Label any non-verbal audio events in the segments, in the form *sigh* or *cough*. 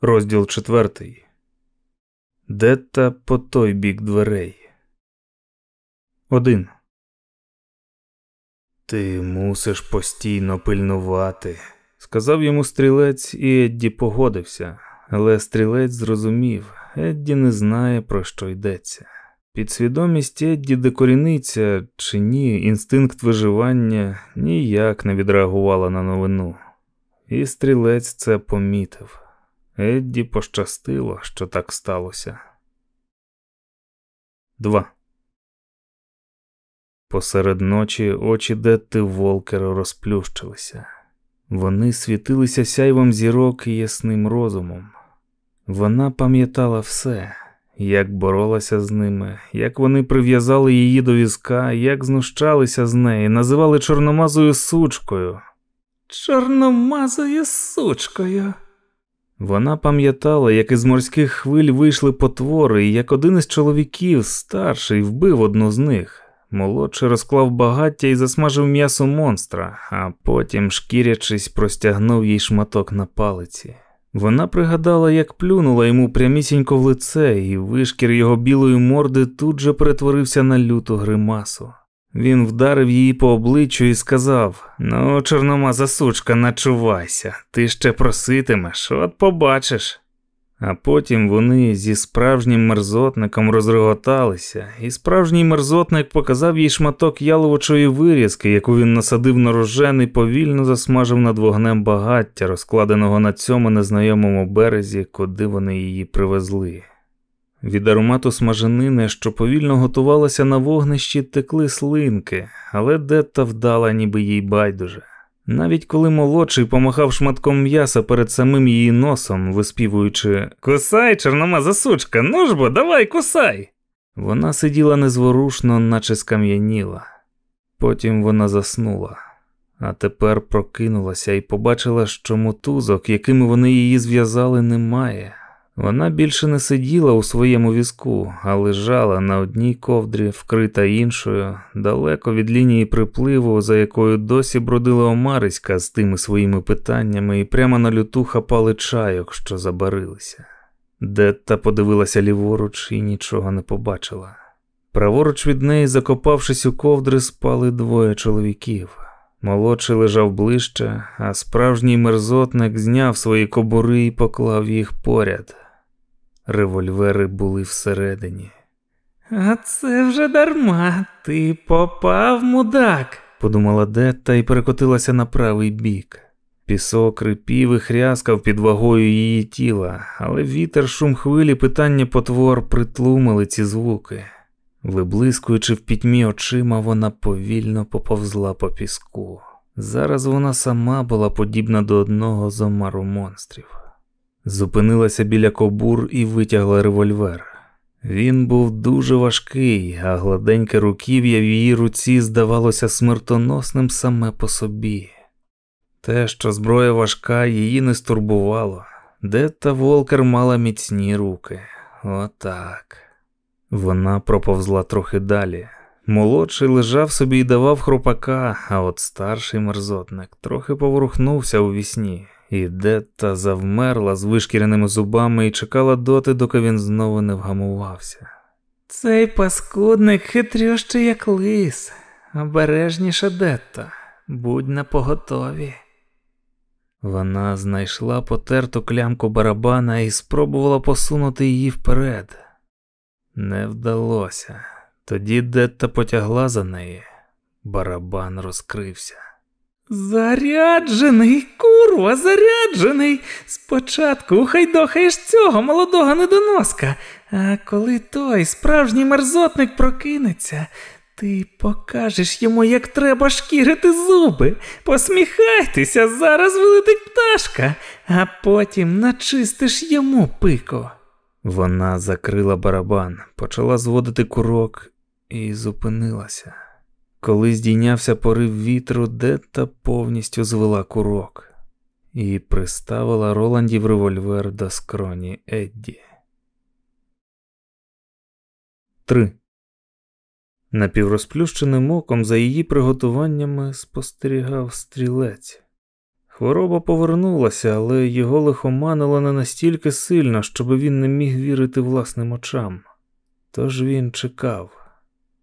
Розділ четвертий. Детта по той бік дверей. Один. Ти мусиш постійно пильнувати, сказав йому стрілець, і Едді погодився, але стрілець зрозумів, Едді не знає, про що йдеться. Підсвідомість Едді декоріниться чи ні, інстинкт виживання ніяк не відреагувала на новину, і стрілець це помітив. Едді пощастило, що так сталося. 2. Посеред ночі очі Детти Волкера розплющилися. Вони світилися сяйвом зірок і ясним розумом. Вона пам'ятала все, як боролася з ними, як вони прив'язали її до візка, як знущалися з неї, називали чорномазою сучкою. Чорномазою сучкою. Вона пам'ятала, як із морських хвиль вийшли потвори, і як один із чоловіків, старший, вбив одну з них. Молодший розклав багаття і засмажив м'ясо монстра, а потім, шкірячись, простягнув їй шматок на палиці. Вона пригадала, як плюнула йому прямісінько в лице, і вишкір його білої морди тут же перетворився на люту гримасу. Він вдарив її по обличчю і сказав: Ну, чорномаза сучка, начувайся, ти ще проситимеш, от побачиш. А потім вони зі справжнім мерзотником розреготалися, і справжній мерзотник показав їй шматок яловичої вирізки, яку він насадив на рожен і повільно засмажив над вогнем багаття, розкладеного на цьому незнайомому березі, куди вони її привезли. Від аромату смаженини, що повільно готувалася на вогнищі, текли слинки, але Детта вдала, ніби їй байдуже. Навіть коли молодший помахав шматком м'яса перед самим її носом, виспівуючи Кусай, чорномаза сучка, ну ж бо, давай, кусай. Вона сиділа незворушно, наче скам'яніла. Потім вона заснула, а тепер прокинулася і побачила, що мотузок, якими вони її зв'язали, немає. Вона більше не сиділа у своєму візку, а лежала на одній ковдрі, вкрита іншою, далеко від лінії припливу, за якою досі бродила Омариська з тими своїми питаннями, і прямо на люту хапали чайок, що забарилися. Детта подивилася ліворуч і нічого не побачила. Праворуч від неї, закопавшись у ковдри, спали двоє чоловіків. Молодший лежав ближче, а справжній мерзотник зняв свої кобури і поклав їх поряд. Револьвери були всередині. А це вже дарма, ти попав, мудак, подумала Детта і перекотилася на правий бік. Пісок рипів і хряскав під вагою її тіла, але вітер, шум хвилі, питання потвор притлумили ці звуки. Виблискуючи в пітьмі очима, вона повільно поповзла по піску. Зараз вона сама була подібна до одного з омару монстрів. Зупинилася біля кобур і витягла револьвер. Він був дуже важкий, а гладеньке руків'я в її руці здавалося смертоносним саме по собі. Те, що зброя важка, її не стурбувало. Детта Волкер мала міцні руки. Отак. Вона проповзла трохи далі. Молодший лежав собі і давав хропака, а от старший мерзотник трохи поворухнувся у вісні. І Детта завмерла з вишкіреними зубами і чекала доти, доки він знову не вгамувався. Цей паскудник хитрющий, як лис, обережніше Детта, будь на поготові. Вона знайшла потерту клямку барабана і спробувала посунути її вперед. Не вдалося. Тоді Детта потягла за неї. Барабан розкрився. Заряджений, курва, заряджений. Спочатку хайдохаєш цього молодого недоноска, а коли той справжній мерзотник прокинеться, ти покажеш йому, як треба шкірити зуби. Посміхайтеся, зараз вилетить пташка, а потім начистиш йому пико. Вона закрила барабан, почала зводити курок і зупинилася. Коли здійнявся порив вітру, Детта повністю звела курок і приставила Роландів револьвер до скроні Едді. 3. Напіврозплющеним оком за її приготуваннями спостерігав стрілець. Хвороба повернулася, але його лихоманило не настільки сильно, щоб він не міг вірити власним очам. Тож він чекав.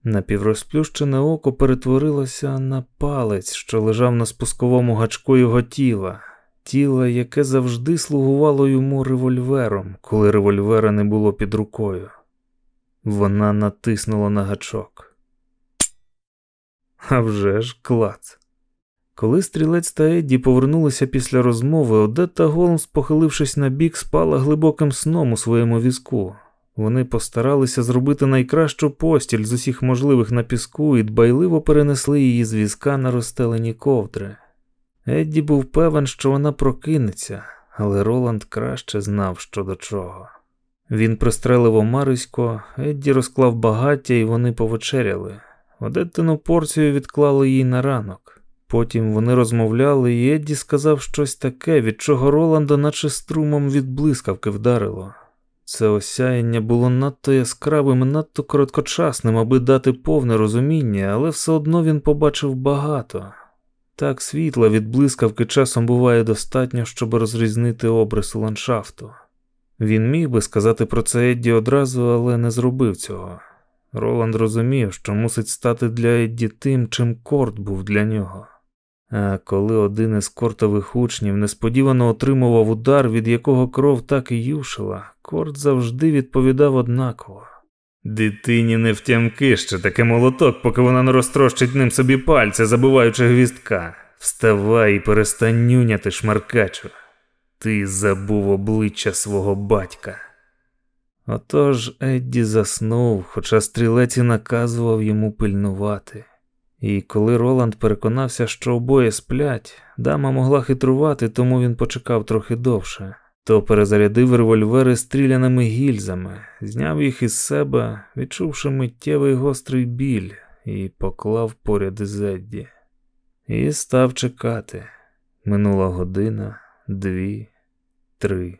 Напіврозплющене око перетворилося на палець, що лежав на спусковому гачку його тіла, тіла, яке завжди слугувало йому револьвером, коли револьвера не було під рукою. Вона натиснула на гачок. А вже ж клац. Коли стрілець та Едді повернулися після розмови, Одетта Голмс, похилившись на бік, спала глибоким сном у своєму візку. Вони постаралися зробити найкращу постіль з усіх можливих на піску і дбайливо перенесли її з візка на розстелені ковдри. Едді був певен, що вона прокинеться, але Роланд краще знав, що до чого. Він пристрелив омарисько, Едді розклав багаття, і вони повечеряли. Одеттину порцію відклали їй на ранок. Потім вони розмовляли, і Едді сказав щось таке, від чого Роланда, наче струмом від блискавки вдарило. Це осяяння було надто яскравим і надто короткочасним, аби дати повне розуміння, але все одно він побачив багато. Так світла від блискавки часом буває достатньо, щоб розрізнити обрису ландшафту. Він міг би сказати про це Едді одразу, але не зробив цього. Роланд розумів, що мусить стати для Едді тим, чим корт був для нього. А коли один із кортових учнів несподівано отримував удар, від якого кров так і юшила, корт завжди відповідав однаково. Дитині не втямки ще таке молоток, поки вона не розтрощить ним собі пальця, забиваючи гвіздка. Вставай і перестань нюняти, шмаркачу. Ти забув обличчя свого батька. Отож Едді заснув, хоча стрілець і наказував йому пильнувати. І коли Роланд переконався, що обоє сплять, дама могла хитрувати, тому він почекав трохи довше, то перезарядив револьвери стріляними гільзами, зняв їх із себе, відчувши миттєвий гострий біль, і поклав поряд із. І став чекати. Минула година, дві, три.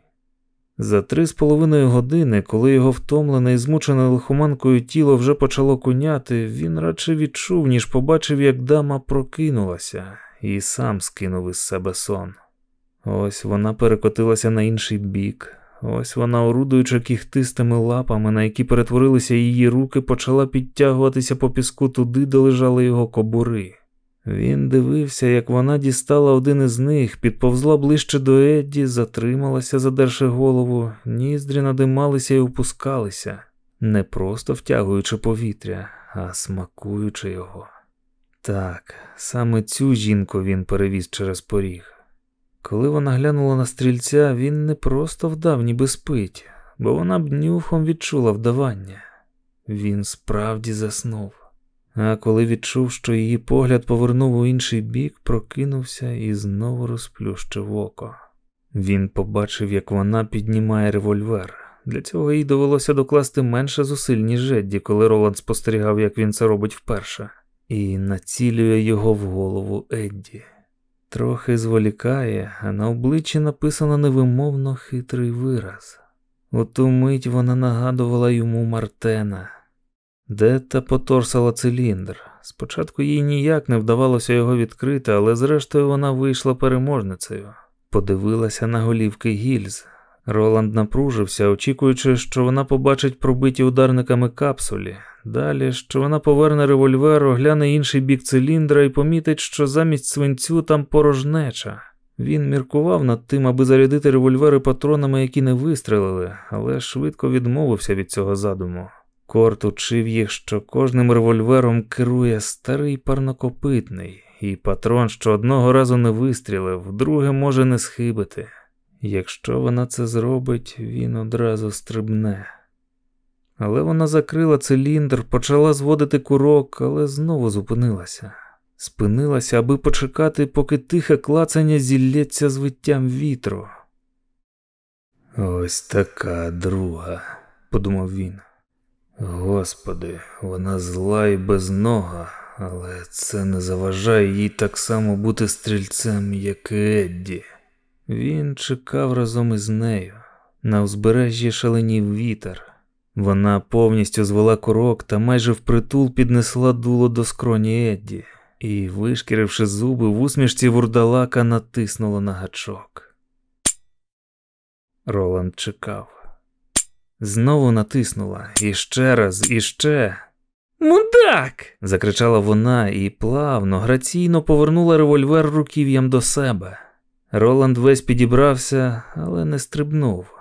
За три з половиною години, коли його втомлене і змучене лихоманкою тіло вже почало куняти, він радше відчув, ніж побачив, як дама прокинулася, і сам скинув із себе сон. Ось вона перекотилася на інший бік, ось вона, орудуючи кіхтистими лапами, на які перетворилися її руки, почала підтягуватися по піску туди, де лежали його кобури. Він дивився, як вона дістала один із них, підповзла ближче до Едді, затрималася, задерши голову, ніздрі надималися і опускалися, не просто втягуючи повітря, а смакуючи його. Так, саме цю жінку він перевіз через поріг. Коли вона глянула на стрільця, він не просто вдав, ніби спить, бо вона б нюхом відчула вдавання. Він справді заснув. А коли відчув, що її погляд повернув у інший бік, прокинувся і знову розплющив око. Він побачив, як вона піднімає револьвер. Для цього їй довелося докласти менше зусиль, ніж Жедді, коли Роланд спостерігав, як він це робить вперше, і націлює його в голову Едді. Трохи зволікає, а на обличчі написано невимовно хитрий вираз. У ту мить вона нагадувала йому Мартена. Детта поторсала циліндр. Спочатку їй ніяк не вдавалося його відкрити, але зрештою вона вийшла переможницею. Подивилася на голівки гільз. Роланд напружився, очікуючи, що вона побачить пробиті ударниками капсулі. Далі, що вона поверне револьвер, огляне інший бік циліндра і помітить, що замість свинцю там порожнеча. Він міркував над тим, аби зарядити револьвери патронами, які не вистрелили, але швидко відмовився від цього задуму. Корт учив їх, що кожним револьвером керує старий парнокопитний, і патрон, що одного разу не вистрілив, вдруге може не схибити. Якщо вона це зробить, він одразу стрибне. Але вона закрила циліндр, почала зводити курок, але знову зупинилася. Спинилася, аби почекати, поки тихе клацання зілється з виттям вітру. Ось така друга, подумав він. Господи, вона зла і безнога, але це не заважає їй так само бути стрільцем, як і Едді. Він чекав разом із нею. На узбережжі шаленів вітер. Вона повністю звела курок та майже впритул піднесла дуло до скроні Едді. і, вишкіривши зуби, в усмішці вурдалака натиснуло на гачок. Роланд чекав. Знову натиснула і ще раз, і ще. Мудак. закричала вона і плавно, граційно повернула револьвер руків'ям до себе. Роланд весь підібрався, але не стрибнув.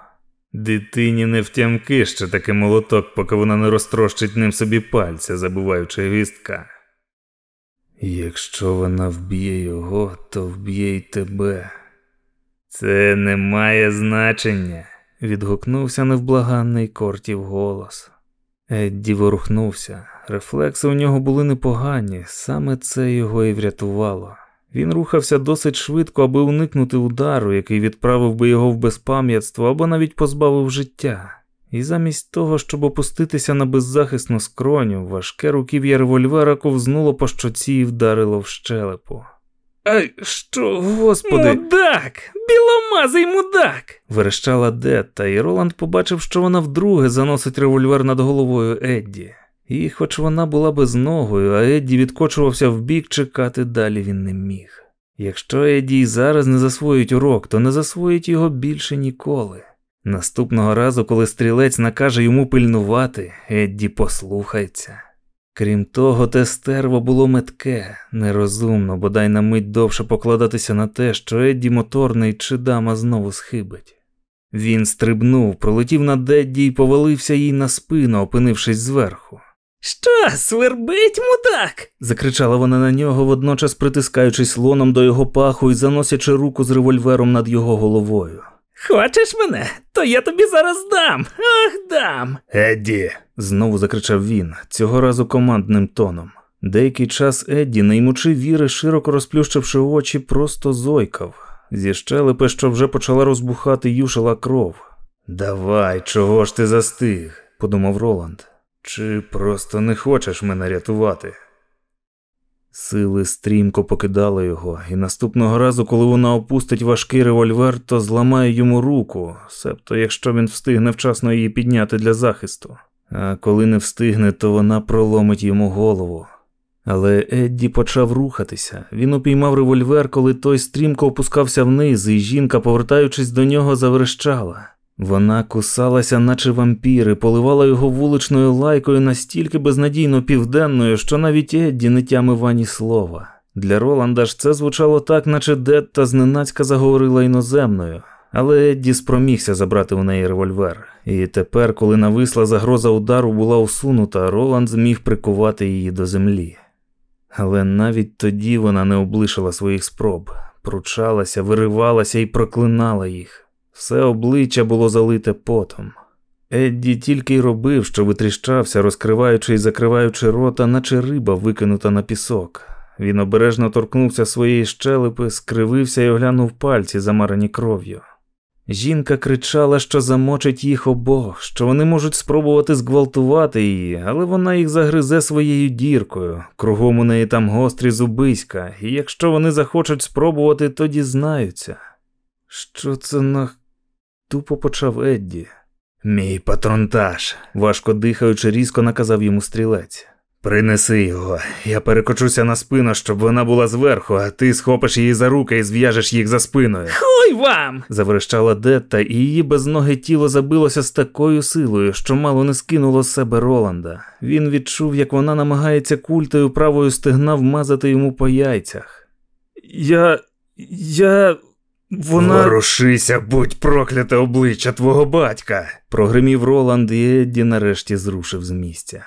Дитині не втямки ще таки молоток, поки вона не розтрощить ним собі пальця, забуваючи гвістка. Якщо вона вб'є його, то вб'є й тебе. Це не має значення, відгукнувся невблаганний кортів голос. Едді ворухнувся. Рефлекси у нього були непогані, саме це його і врятувало. Він рухався досить швидко, аби уникнути удару, який відправив би його в безпам'ятство або навіть позбавив життя. І замість того, щоб опуститися на беззахисну скроню, важке руків'я револьвера ковзнуло по щоці і вдарило в щелепу. Ай, що, господи, мудак! Біломазий мудак! верещала Детта, і Роланд побачив, що вона вдруге заносить револьвер над головою Едді. І, хоч вона була без ногою, а Едді відкочувався вбік, чекати далі він не міг. Якщо Едді й зараз не засвоїть урок, то не засвоїть його більше ніколи. Наступного разу, коли стрілець накаже йому пильнувати, Едді послухається. Крім того, те стерво було метке, нерозумно, бодай на мить довше покладатися на те, що Едді моторний чи дама знову схибить. Він стрибнув, пролетів над Едді і повалився їй на спину, опинившись зверху. Що, свербить, мудак? закричала вона на нього, водночас притискаючись лоном до його паху і заносячи руку з револьвером над його головою. Хочеш мене? То я тобі зараз дам. Ах, дам. Едді. знову закричав він, цього разу командним тоном. Деякий час Едді, не ймучи віри, широко розплющивши очі, просто зойкав. Зі щелепи, що вже почала розбухати, юшила кров. Давай, чого ж ти застиг? подумав Роланд. Чи просто не хочеш мене рятувати? Сили стрімко покидали його, і наступного разу, коли вона опустить важкий револьвер, то зламає йому руку, себто якщо він встигне вчасно її підняти для захисту. А коли не встигне, то вона проломить йому голову. Але Едді почав рухатися. Він упіймав револьвер, коли той стрімко опускався вниз, і жінка, повертаючись до нього, заверещала. Вона кусалася, наче вампіри, поливала його вуличною лайкою настільки безнадійно південною, що навіть Едді не тямив ані слова. Для Роланда ж це звучало так, наче Детта зненацька заговорила іноземною, але Едді спромігся забрати у неї револьвер. І тепер, коли нависла загроза удару була усунута, Роланд зміг прикувати її до землі. Але навіть тоді вона не облишила своїх спроб, пручалася, виривалася і проклинала їх. Все обличчя було залите потом. Едді тільки й робив, що витріщався, розкриваючи і закриваючи рота, наче риба викинута на пісок. Він обережно торкнувся своєї щелепи, скривився і оглянув пальці, замарані кров'ю. Жінка кричала, що замочить їх обох, що вони можуть спробувати зґвалтувати її, але вона їх загризе своєю діркою. Кругом у неї там гострі зубиська, і якщо вони захочуть спробувати, то дізнаються. Що це на тупо почав Едді. Мій патронтаж, важко дихаючи, різко наказав йому стрілець. Принеси його, я перекочуся на спину, щоб вона була зверху, а ти схопиш її за руки і зв'яжеш їх за спиною. Хуй вам! заверещала Детта, і її безноге тіло забилося з такою силою, що мало не скинуло з себе Роланда. Він відчув, як вона намагається культою правою стегна вмазати йому по яйцях. Я. я. Вона. Ворушися, будь прокляте обличчя твого батька. прогримів Роланд і Едді нарешті зрушив з місця.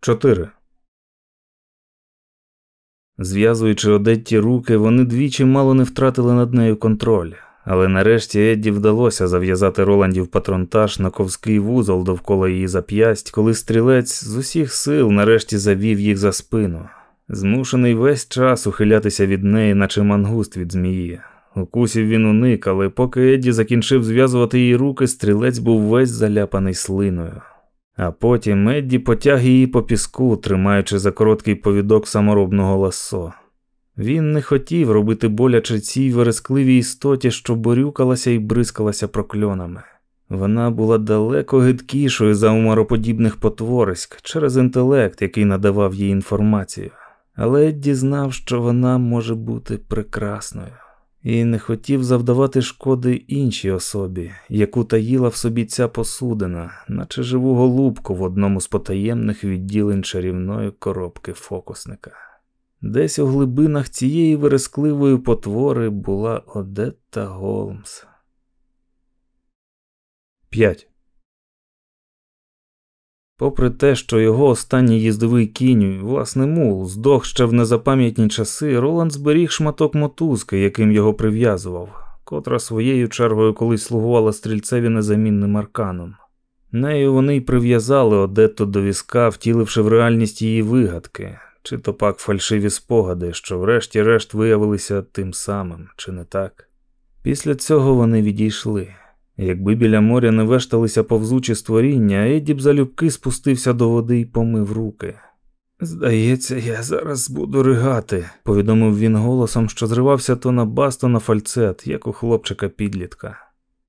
4. Зв'язуючи Одетті руки, вони двічі мало не втратили над нею контроль, але нарешті Едді вдалося зав'язати Роландів патронтаж на ковський вузол довкола її зап'ясть, коли стрілець з усіх сил нарешті завів їх за спину змушений весь час ухилятися від неї, наче мангуст від змії. Укусів він уник, але поки Едді закінчив зв'язувати її руки, стрілець був весь заляпаний слиною. А потім Едді потяг її по піску, тримаючи за короткий повідок саморобного ласо. Він не хотів робити боляче цій верескливій істоті, що борюкалася і бризкалася прокльонами. Вона була далеко гидкішою за умароподібних потвориськ через інтелект, який надавав їй інформацію, але Едді знав, що вона може бути прекрасною, і не хотів завдавати шкоди іншій особі, яку таїла в собі ця посудина, наче живу голубку в одному з потаємних відділень чарівної коробки фокусника. Десь у глибинах цієї верескливої потвори була Одетта Голмс. 5. Попри те, що його останній їздовий кінь, власне мул, здох ще в незапам'ятні часи, Роланд зберіг шматок мотузки, яким його прив'язував, котра своєю чергою колись слугувала стрільцеві незамінним арканом. Нею вони й прив'язали Одетту до візка, втіливши в реальність її вигадки, чи то пак фальшиві спогади, що врешті-решт виявилися тим самим, чи не так. Після цього вони відійшли. Якби біля моря не вешталися повзучі створіння, Еді б залюбки спустився до води і помив руки. Здається, я зараз буду ригати, повідомив він голосом, що зривався то на бас, то на фальцет, як у хлопчика підлітка.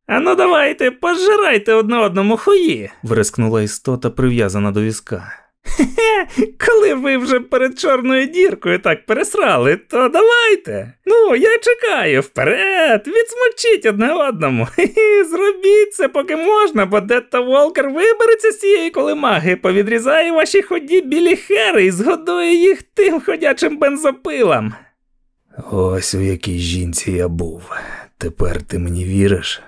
Ану, давайте, пожирайте одне одному хуї, врискнула істота, прив'язана до візка. Хе, *laughs* коли ви вже перед чорною діркою так пересрали, то давайте. Ну, я чекаю вперед, відсмокчіть одне одному. *laughs* Хе-хе, Зробіть це, поки можна, бо Детта Волкер вибереться з цієї колемаги, повідрізає ваші ході білі хери і згодує їх тим ходячим бензопилам. Ось у якій жінці я був. Тепер ти мені віриш?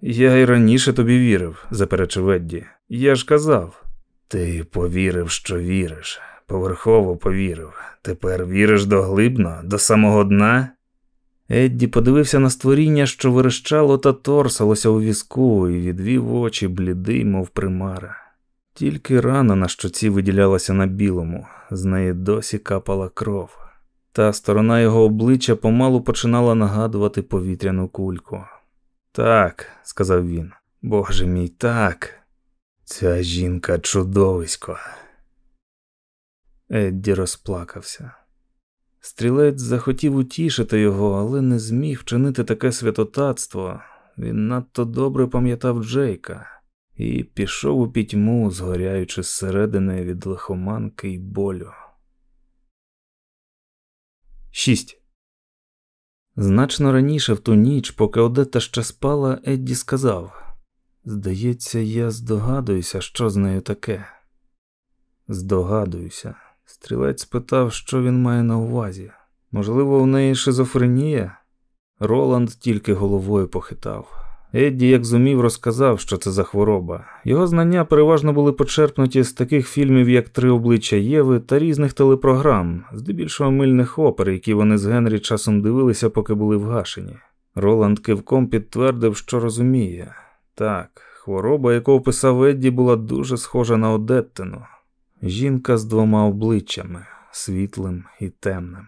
Я й раніше тобі вірив, заперечив Едді. Я ж казав. Ти повірив, що віриш, поверхово повірив. Тепер віриш доглибно, до самого дна. Едді подивився на створіння, що верещало та торсалося у візку, і відвів очі блідий, мов примара. Тільки рана на щоці виділялася на білому, з неї досі капала кров. Та сторона його обличчя помалу починала нагадувати повітряну кульку. Так, сказав він, Боже мій, так. Ця жінка чудовисько. Едді розплакався. Стрілець захотів утішити його, але не зміг вчинити таке святотатство. Він надто добре пам'ятав Джейка і пішов у пітьму, згоряючи зсередини від лихоманки й болю. 6. Значно раніше в ту ніч, поки Одета ще спала, Едді сказав Здається, я здогадуюся, що з нею таке. Здогадуюся. Стрілець спитав, що він має на увазі. Можливо, у неї шизофренія? Роланд тільки головою похитав. Едді, як зумів, розказав, що це за хвороба. Його знання переважно були почерпнуті з таких фільмів, як Три обличчя Єви та різних телепрограм, здебільшого мильних опер, які вони з Генрі часом дивилися, поки були вгашені. Роланд кивком підтвердив, що розуміє. Так, хвороба, яку описав Едді, була дуже схожа на Одеттину. Жінка з двома обличчями світлим і темним.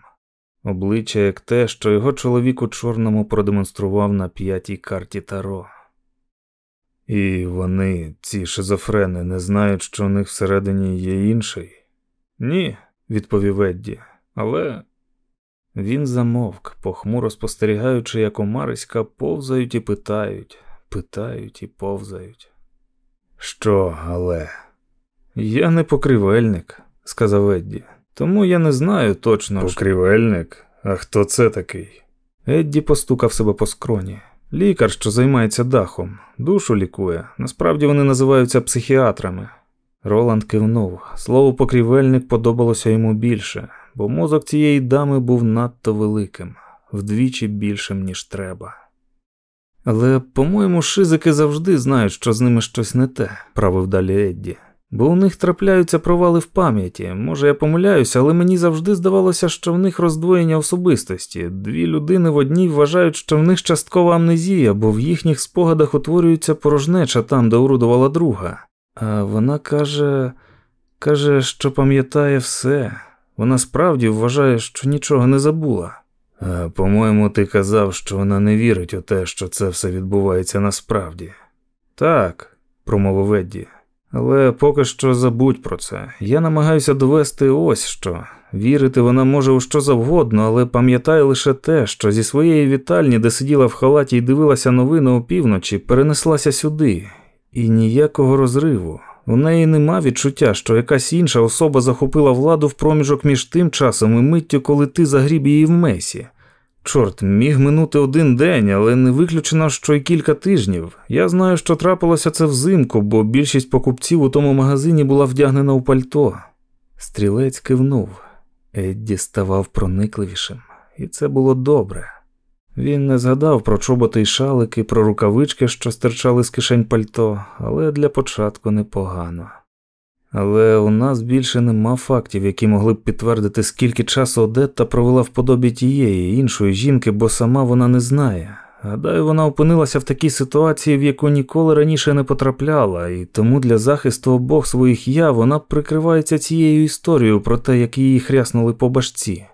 Обличчя як те, що його чоловік у чорному продемонстрував на п'ятій карті Таро. І вони, ці шизофрени, не знають, що у них всередині є інший? Ні, відповів Едді, але він замовк, похмуро спостерігаючи, як омариська повзають і питають, питають і повзають. Що, але? Я не покривельник, сказав Едді. Тому я не знаю точно. Покрівельник? А хто це такий? Едді постукав себе по скроні. Лікар, що займається дахом, душу лікує. Насправді вони називаються психіатрами. Роланд кивнув. Слово покрівельник подобалося йому більше, бо мозок цієї дами був надто великим, вдвічі більшим, ніж треба. Але, по-моєму, шизики завжди знають, що з ними щось не те, правив далі Едді. Бо у них трапляються провали в пам'яті. Може, я помиляюся, але мені завжди здавалося, що в них роздвоєння особистості. Дві людини в одній вважають, що в них часткова амнезія, бо в їхніх спогадах утворюється порожнеча там, де урудувала друга. А вона каже, каже, що пам'ятає все. Вона справді вважає, що нічого не забула. По-моєму, ти казав, що вона не вірить у те, що це все відбувається насправді. Так, промовив Едді. Але поки що забудь про це. Я намагаюся довести ось що. Вірити вона може у що завгодно, але пам'ятає лише те, що зі своєї вітальні, де сиділа в халаті і дивилася новини опівночі, перенеслася сюди, і ніякого розриву. У неї нема відчуття, що якась інша особа захопила владу в проміжок між тим часом і миттю, коли ти загріб її в месі. Чорт, міг минути один день, але не виключено, що й кілька тижнів. Я знаю, що трапилося це взимку, бо більшість покупців у тому магазині була вдягнена у пальто. Стрілець кивнув. Едді ставав проникливішим, і це було добре. Він не згадав про чоботи й шалики, про рукавички, що стирчали з кишень пальто, але для початку непогано. Але у нас більше нема фактів, які могли б підтвердити, скільки часу Одетта провела в подобі тієї іншої жінки, бо сама вона не знає. Гадаю, вона опинилася в такій ситуації, в яку ніколи раніше не потрапляла, і тому для захисту обох своїх я вона прикривається цією історією про те, як її хряснули по башці.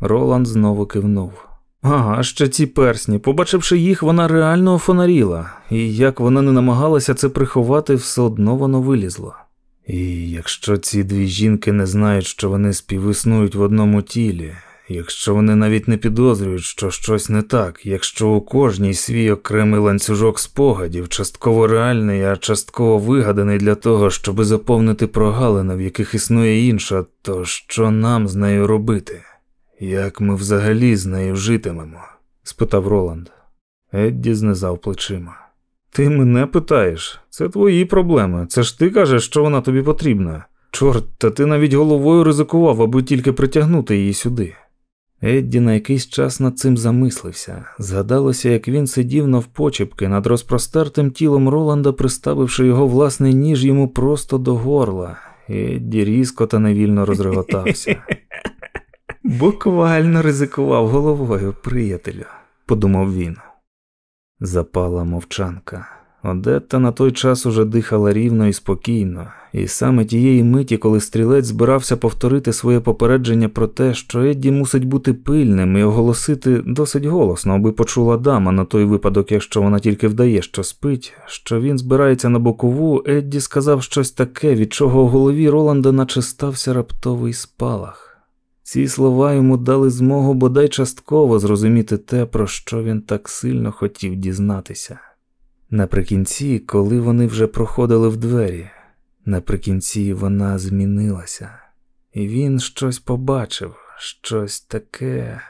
Роланд знову кивнув. Ага, ще ці персні. Побачивши їх, вона реально офонаріла, і як вона не намагалася це приховати, все одно воно вилізло. І якщо ці дві жінки не знають, що вони співіснують в одному тілі, якщо вони навіть не підозрюють, що щось не так, якщо у кожній свій окремий ланцюжок спогадів, частково реальний, а частково вигаданий для того, щоб заповнити прогалини, в яких існує інша, то що нам з нею робити? Як ми взагалі з нею житимемо? спитав Роланд. Едді знизав плечима. Ти мене питаєш, це твої проблеми. Це ж ти кажеш, що вона тобі потрібна. Чорт, та ти навіть головою ризикував, аби тільки притягнути її сюди. Едді на якийсь час над цим замислився. Згадалося, як він сидів навпочепки над розпростертим тілом Роланда, приставивши його власний ніж йому просто до горла. Едді різко та невільно розреготався. *laughs* Буквально ризикував головою, приятелю, подумав він. Запала мовчанка. Одетта на той час уже дихала рівно і спокійно, і саме тієї миті, коли стрілець збирався повторити своє попередження про те, що Едді мусить бути пильним і оголосити досить голосно, аби почула дама на той випадок, якщо вона тільки вдає, що спить, що він збирається на бокову, Едді сказав щось таке, від чого у голові Роланда наче стався раптовий спалах. Ці слова йому дали змогу бодай частково зрозуміти те, про що він так сильно хотів дізнатися. Наприкінці, коли вони вже проходили в двері, наприкінці вона змінилася, і він щось побачив, щось таке.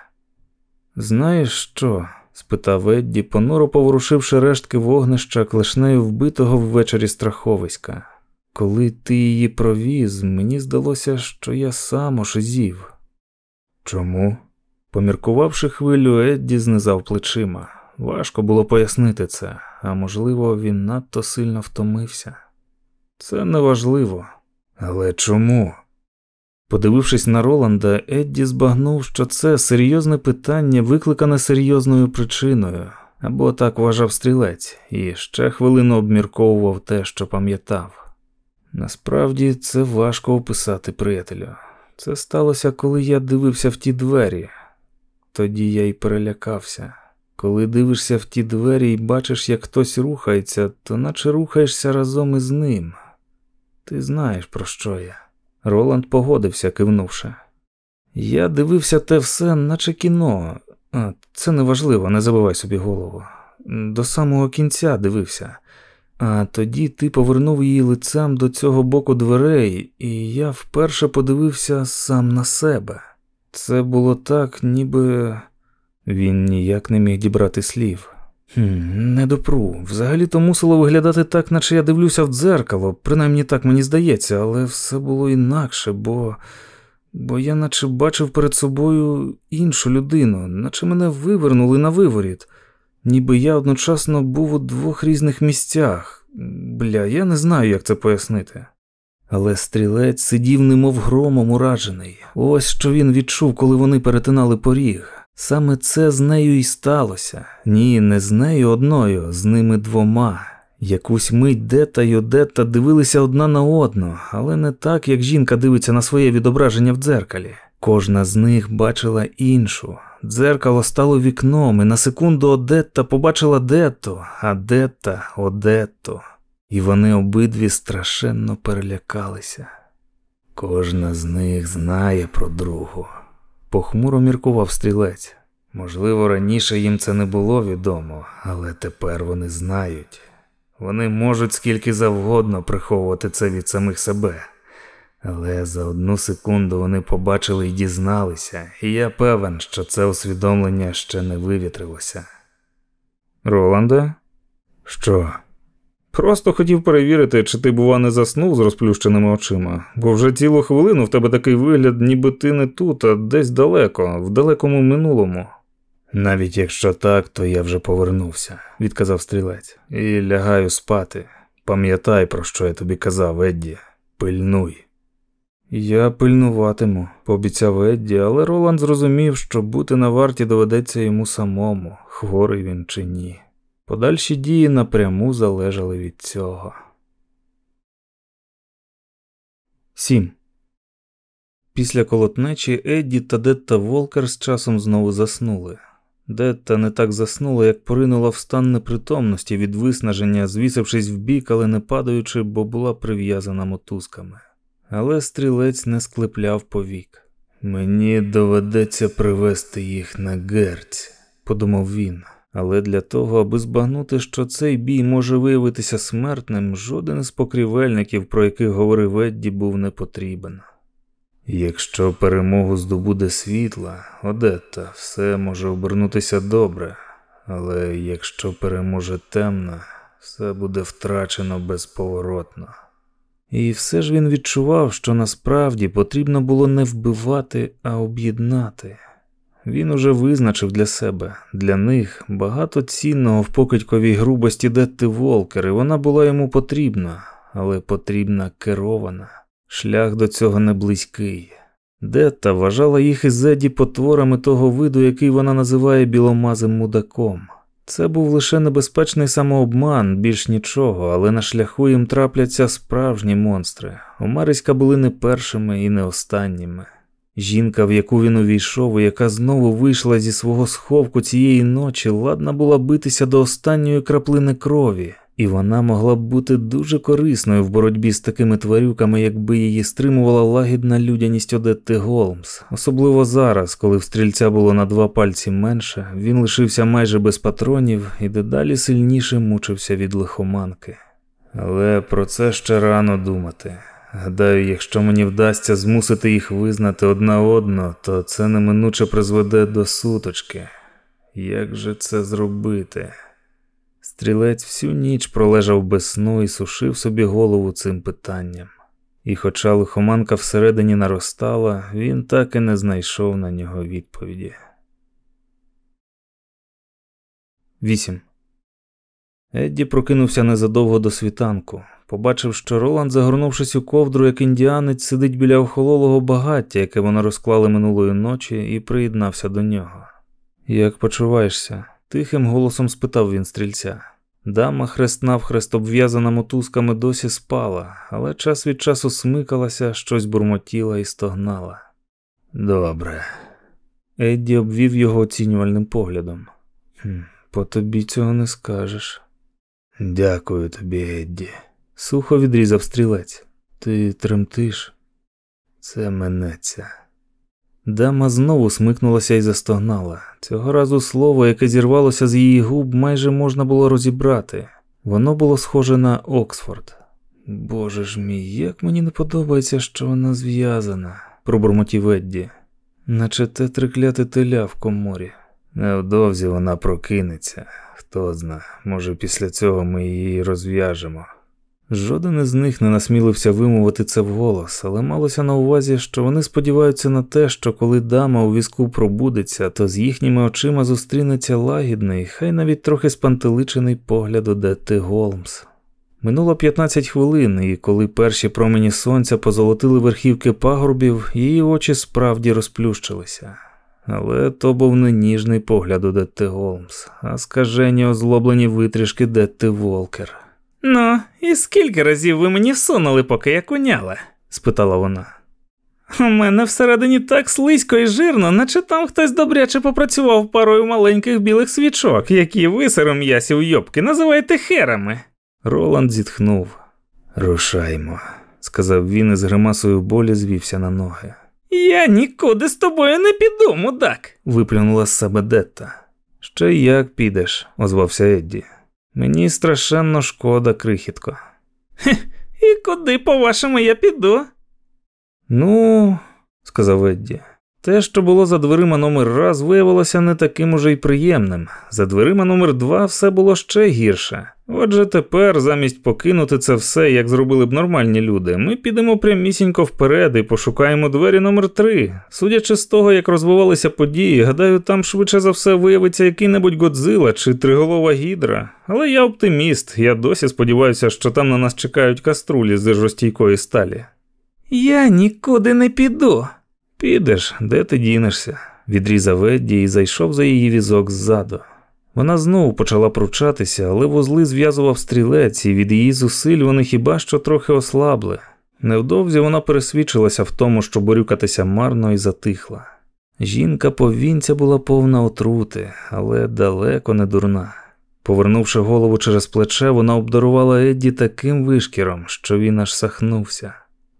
Знаєш що? спитав Едді, понуро поворушивши рештки вогнища клешнею вбитого ввечері страховиська. Коли ти її провіз, мені здалося, що я сам ошизів. Чому? Поміркувавши хвилю, Едді знизав плечима. Важко було пояснити це, а можливо, він надто сильно втомився. Це неважливо. Але чому? Подивившись на Роланда, Едді збагнув, що це серйозне питання, викликане серйозною причиною, або так вважав стрілець, і ще хвилину обмірковував те, що пам'ятав. Насправді це важко описати приятелю. Це сталося, коли я дивився в ті двері. Тоді я й перелякався. Коли дивишся в ті двері і бачиш, як хтось рухається, то наче рухаєшся разом із ним. Ти знаєш, про що я. Роланд погодився, кивнувши. Я дивився те все, наче кіно. А, Це неважливо, не забивай собі голову. До самого кінця дивився. А тоді ти повернув її лицем до цього боку дверей, і я вперше подивився сам на себе. Це було так, ніби він ніяк не міг дібрати слів. «Хм, Не допру. Взагалі то мусило виглядати так, наче я дивлюся в дзеркало, принаймні так мені здається, але все було інакше, бо бо я наче бачив перед собою іншу людину, наче мене вивернули на виворіт ніби я одночасно був у двох різних місцях. Бля, я не знаю, як це пояснити. Але стрілець сидів, немов громом уражений. Ось що він відчув, коли вони перетинали поріг. Саме це з нею і сталося. Ні, не з нею одною, з ними двома. Якусь мить Дета й Одетта дивилися одна на одну, але не так, як жінка дивиться на своє відображення в дзеркалі. Кожна з них бачила іншу, Дзеркало стало вікном, і на секунду Одетта побачила Детту, а Детта Одетту, і вони обидві страшенно перелякалися. Кожна з них знає про другу, похмуро міркував стрілець. Можливо, раніше їм це не було відомо, але тепер вони знають. Вони можуть скільки завгодно приховувати це від самих себе. Але за одну секунду вони побачили і дізналися, і я певен, що це усвідомлення ще не вивітрилося. Роланде? Що? Просто хотів перевірити, чи ти, бува, не заснув з розплющеними очима, бо вже цілу хвилину в тебе такий вигляд, ніби ти не тут, а десь далеко, в далекому минулому. Навіть якщо так, то я вже повернувся, відказав стрілець, і лягаю спати. Пам'ятай, про що я тобі казав, Едді, пильнуй. Я пильнуватиму, пообіцяв Едді, але Роланд зрозумів, що бути на варті доведеться йому самому, хворий він чи ні. Подальші дії напряму залежали від цього. 7. Після колотнечі Едді та Детта Волкер з часом знову заснули. Детта не так заснула, як поринула в стан непритомності від виснаження, звісившись вбік, але не падаючи, бо була прив'язана мотузками. Але стрілець не склепляв повік. Мені доведеться привести їх на герць, подумав він. Але для того, аби збагнути, що цей бій може виявитися смертним, жоден з покрівельників, про яких говорив Едді, був не потрібен. Якщо перемогу здобуде світла, Одетта, все може обернутися добре, але якщо переможе темна, все буде втрачено безповоротно. І все ж він відчував, що насправді потрібно було не вбивати, а об'єднати. Він уже визначив для себе, для них багато цінного в покидьковій грубості Детти Волкер, і вона була йому потрібна, але потрібна керована. Шлях до цього не близький. Детта вважала їх із Еді потворами того виду, який вона називає біломазим мудаком. Це був лише небезпечний самообман, більш нічого, але на шляху їм трапляться справжні монстри. Омариська були не першими і не останніми. Жінка, в яку він увійшов, і яка знову вийшла зі свого сховку цієї ночі, ладна була битися до останньої краплини крові, і вона могла б бути дуже корисною в боротьбі з такими тварюками, якби її стримувала лагідна людяність Одетти Голмс. Особливо зараз, коли в стрільця було на два пальці менше, він лишився майже без патронів і дедалі сильніше мучився від лихоманки. Але про це ще рано думати. Гадаю, якщо мені вдасться змусити їх визнати одна одну, то це неминуче призведе до суточки. Як же це зробити? Стрілець всю ніч пролежав без сну і сушив собі голову цим питанням. І, хоча лихоманка всередині наростала, він так і не знайшов на нього відповіді. 8. Едді прокинувся незадовго до світанку. Побачив, що Роланд, загорнувшись у ковдру, як індіанець, сидить біля охололого багаття, яке вони розклали минулої ночі, і приєднався до нього. Як почуваєшся? Тихим голосом спитав він стрільця. Дама хрест обв'язана мотузками досі спала, але час від часу смикалася, щось бурмотіла і стогнала. Добре. Едді обвів його оцінювальним поглядом. «Хм, По тобі цього не скажеш. Дякую тобі, Едді. Сухо відрізав стрілець. Ти тремтиш? Це минеться. Дама знову смикнулася і застогнала. Цього разу слово, яке зірвалося з її губ, майже можна було розібрати. Воно було схоже на Оксфорд. Боже ж мій, як мені не подобається, що вона зв'язана, пробурмотів Едді, наче те трикляте теля в коморі. Невдовзі вона прокинеться. Хто зна, може, після цього ми її розв'яжемо. Жоден із них не насмілився вимовити це вголос, але малося на увазі, що вони сподіваються на те, що коли дама у візку пробудеться, то з їхніми очима зустрінеться лагідний, хай навіть трохи спантеличений погляд Одетти Голмс. Минуло 15 хвилин, і коли перші промені сонця позолотили верхівки пагорбів, її очі справді розплющилися. Але то був не ніжний погляд у Детти Голмс, а скажені озлоблені витрішки Детти Волкер. Ну, і скільки разів ви мені всунули, поки я куняла? спитала вона. У мене всередині так слизько і жирно, наче там хтось добряче попрацював парою маленьких білих свічок, які ви, сиром'ясів йобки, називаєте херами. Роланд зітхнув. Рушаймо, сказав він і з гримасою болі звівся на ноги. Я нікуди з тобою не піду, мудак, виплюнула з себе Детта. Ще як підеш, озвався Едді. Мені страшенно шкода, крихітко. Хе, і куди, по-вашому, я піду? Ну, сказав Едді, те, що було за дверима номер раз, виявилося не таким уже й приємним. За дверима номер два все було ще гірше. Отже, тепер, замість покинути це все, як зробили б нормальні люди, ми підемо прямісінько вперед і пошукаємо двері номер три. Судячи з того, як розвивалися події, гадаю, там швидше за все виявиться який-небудь Годзила чи триголова гідра. Але я оптиміст, я досі сподіваюся, що там на нас чекають каструлі з жорстійкої сталі. Я нікуди не піду. Підеш, де ти дінешся? Відрізав Едді і зайшов за її візок ззаду. Вона знову почала пручатися, але вузли зв'язував стрілець, і від її зусиль вони хіба що трохи ослабли. Невдовзі вона пересвідчилася в тому, що борюкатися марно і затихла. Жінка повінця була повна отрути, але далеко не дурна. Повернувши голову через плече, вона обдарувала Едді таким вишкіром, що він аж сахнувся.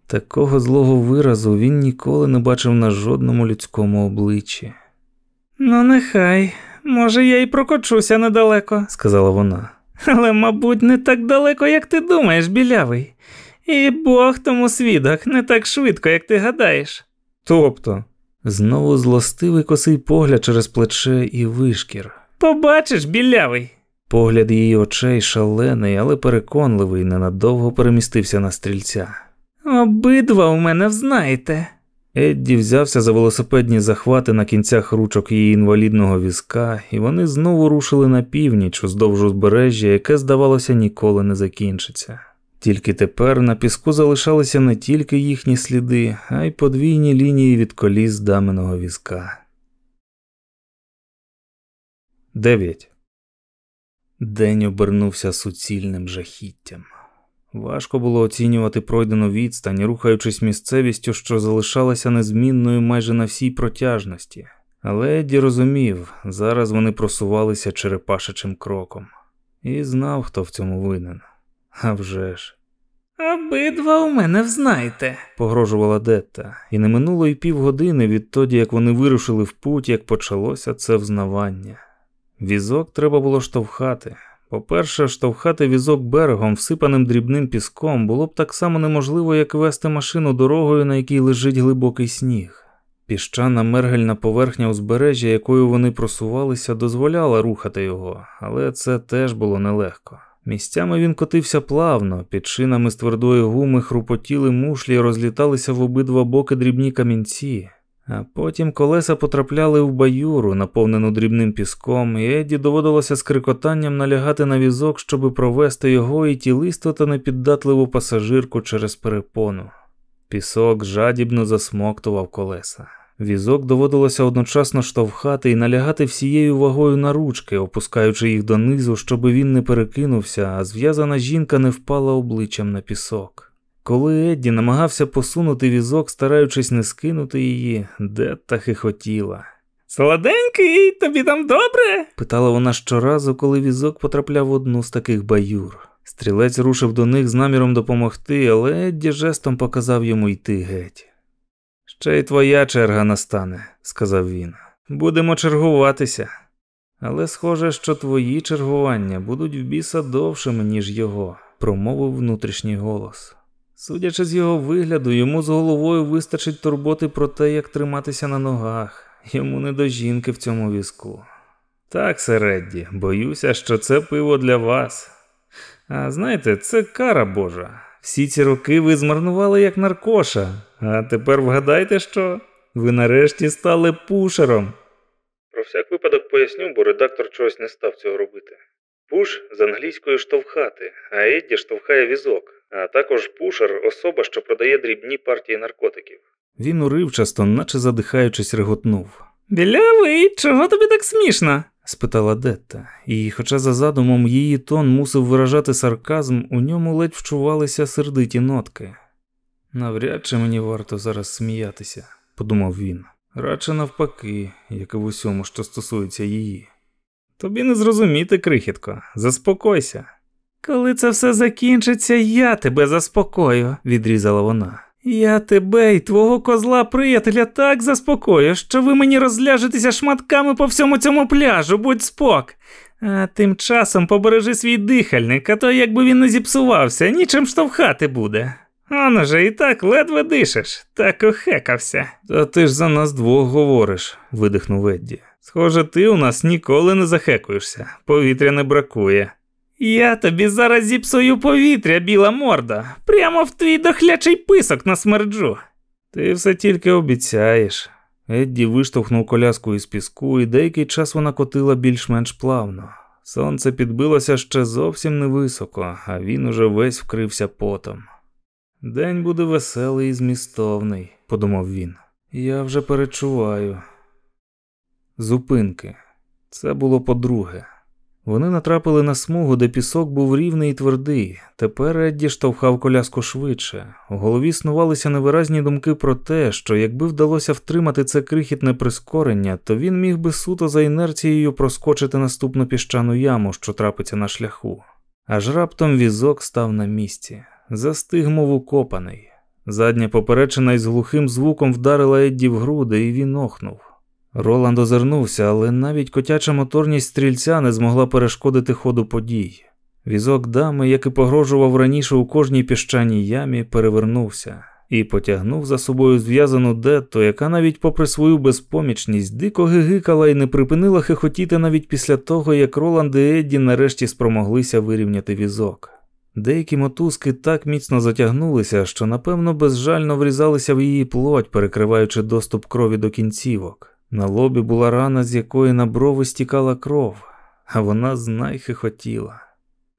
Такого злого виразу він ніколи не бачив на жодному людському обличчі. Ну, нехай, може, я й прокочуся недалеко, сказала вона. Але, мабуть, не так далеко, як ти думаєш, білявий. І Бог тому свідок, не так швидко, як ти гадаєш. Тобто, знову злостивий косий погляд через плече і вишкір. Побачиш, білявий. Погляд її очей шалений, але переконливий, ненадовго перемістився на стрільця. Обидва у мене взнаєте. Едді взявся за велосипедні захвати на кінцях ручок її інвалідного візка, і вони знову рушили на північ уздовж узбережжя, яке, здавалося, ніколи не закінчиться. Тільки тепер на піску залишалися не тільки їхні сліди, а й подвійні лінії від коліс даменого візка. 9. День обернувся суцільним жахіттям. Важко було оцінювати пройдену відстань, рухаючись місцевістю, що залишалася незмінною майже на всій протяжності. Але Едді розумів, зараз вони просувалися черепашечим кроком, і знав, хто в цьому винен. А вже ж. Обидва у мене взнаєте, погрожувала Детта, і не минуло й півгодини відтоді, як вони вирушили в путь, як почалося це взнавання. Візок треба було штовхати. По-перше, штовхати візок берегом, всипаним дрібним піском, було б так само неможливо, як вести машину дорогою, на якій лежить глибокий сніг. Піщана мергельна поверхня узбережжя, якою вони просувалися, дозволяла рухати його, але це теж було нелегко. Місцями він котився плавно, під шинами з твердої гуми хрупотіли мушлі розліталися в обидва боки дрібні камінці. А потім колеса потрапляли в баюру, наповнену дрібним піском, і Едді доводилося з крикотанням налягати на візок, щоби провести його і тілисту та непіддатливу пасажирку через перепону. Пісок жадібно засмоктував колеса. Візок доводилося одночасно штовхати і налягати всією вагою на ручки, опускаючи їх донизу, щоби він не перекинувся, а зв'язана жінка не впала обличчям на пісок. Коли Едді намагався посунути візок, стараючись не скинути її, Детта хихотіла. Солоденький, тобі там добре? питала вона щоразу, коли візок потрапляв в одну з таких баюр. Стрілець рушив до них з наміром допомогти, але Едді жестом показав йому йти геть. Ще й твоя черга настане, сказав він. Будемо чергуватися. Але схоже, що твої чергування будуть в біса довшими, ніж його, промовив внутрішній голос. Судячи з його вигляду, йому з головою вистачить турботи про те, як триматися на ногах, йому не до жінки в цьому візку. Так, Середді, боюся, що це пиво для вас. А знаєте, це кара Божа. Всі ці роки ви змарнували як наркоша, а тепер вгадайте, що ви нарешті стали пушером. Про всяк випадок поясню, бо редактор чогось не став цього робити. Пуш з англійською штовхати, а Едді штовхає візок, а також пушер особа, що продає дрібні партії наркотиків. Він уривчасто, наче задихаючись, реготнув. Білявий, чого тобі так смішно? спитала Детта, і, хоча за задумом її тон мусив виражати сарказм, у ньому ледь вчувалися сердиті нотки. Навряд чи мені варто зараз сміятися, подумав він. Радше навпаки, як і в усьому, що стосується її. Тобі не зрозуміти, крихітко, заспокойся. Коли це все закінчиться, я тебе заспокою, відрізала вона. Я тебе і твого козла приятеля так заспокою, що ви мені розляжетеся шматками по всьому цьому пляжу, будь спок. А тим часом побережи свій дихальник, а то якби він не зіпсувався, нічим штовхати буде. Оно же і так ледве дишиш, так охекався. Та ти ж за нас двох говориш, видихнув Едді. Схоже, ти у нас ніколи не захекуєшся, повітря не бракує. Я тобі зараз зіпсую повітря, біла морда, прямо в твій дохлячий писок насмерджу. Ти все тільки обіцяєш. Едді виштовхнув коляску із піску, і деякий час вона котила більш-менш плавно. Сонце підбилося ще зовсім невисоко, а він уже весь вкрився потом. День буде веселий і змістовний, подумав він. Я вже перечуваю. Зупинки. Це було по-друге. Вони натрапили на смугу, де пісок був рівний і твердий. Тепер Едді штовхав коляску швидше. У голові снувалися невиразні думки про те, що якби вдалося втримати це крихітне прискорення, то він міг би суто за інерцією проскочити наступну піщану яму, що трапиться на шляху. Аж раптом візок став на місці, застиг, мов укопаний. Задня поперечина із глухим звуком вдарила Едді в груди, і він охнув. Роланд озирнувся, але навіть котяча моторність стрільця не змогла перешкодити ходу подій. Візок дами, як і погрожував раніше у кожній піщаній ямі, перевернувся і потягнув за собою зв'язану Детто, яка навіть попри свою безпомічність дико гигикала і не припинила хихотіти навіть після того, як Роланд і Едді нарешті спромоглися вирівняти візок. Деякі мотузки так міцно затягнулися, що напевно безжально врізалися в її плоть, перекриваючи доступ крові до кінцівок. На лобі була рана, з якої на брови стікала кров, а вона знай хихотіла.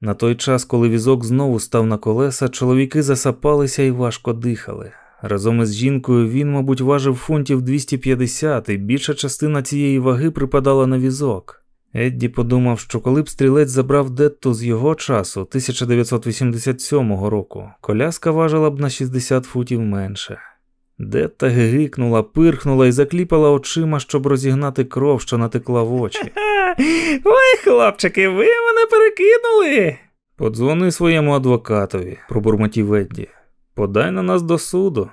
На той час, коли візок знову став на колеса, чоловіки засапалися і важко дихали. Разом із жінкою він, мабуть, важив фунтів 250, і більша частина цієї ваги припадала на візок. Едді подумав, що коли б стрілець забрав Детту з його часу, 1987 року, коляска важила б на 60 футів менше. Детта гигикнула, пирхнула і закліпала очима, щоб розігнати кров, що натекла в очі. *laughs* Ой, хлопчики, ви мене перекинули. Подзвони своєму адвокатові, пробурмотів Едді. Подай на нас до суду.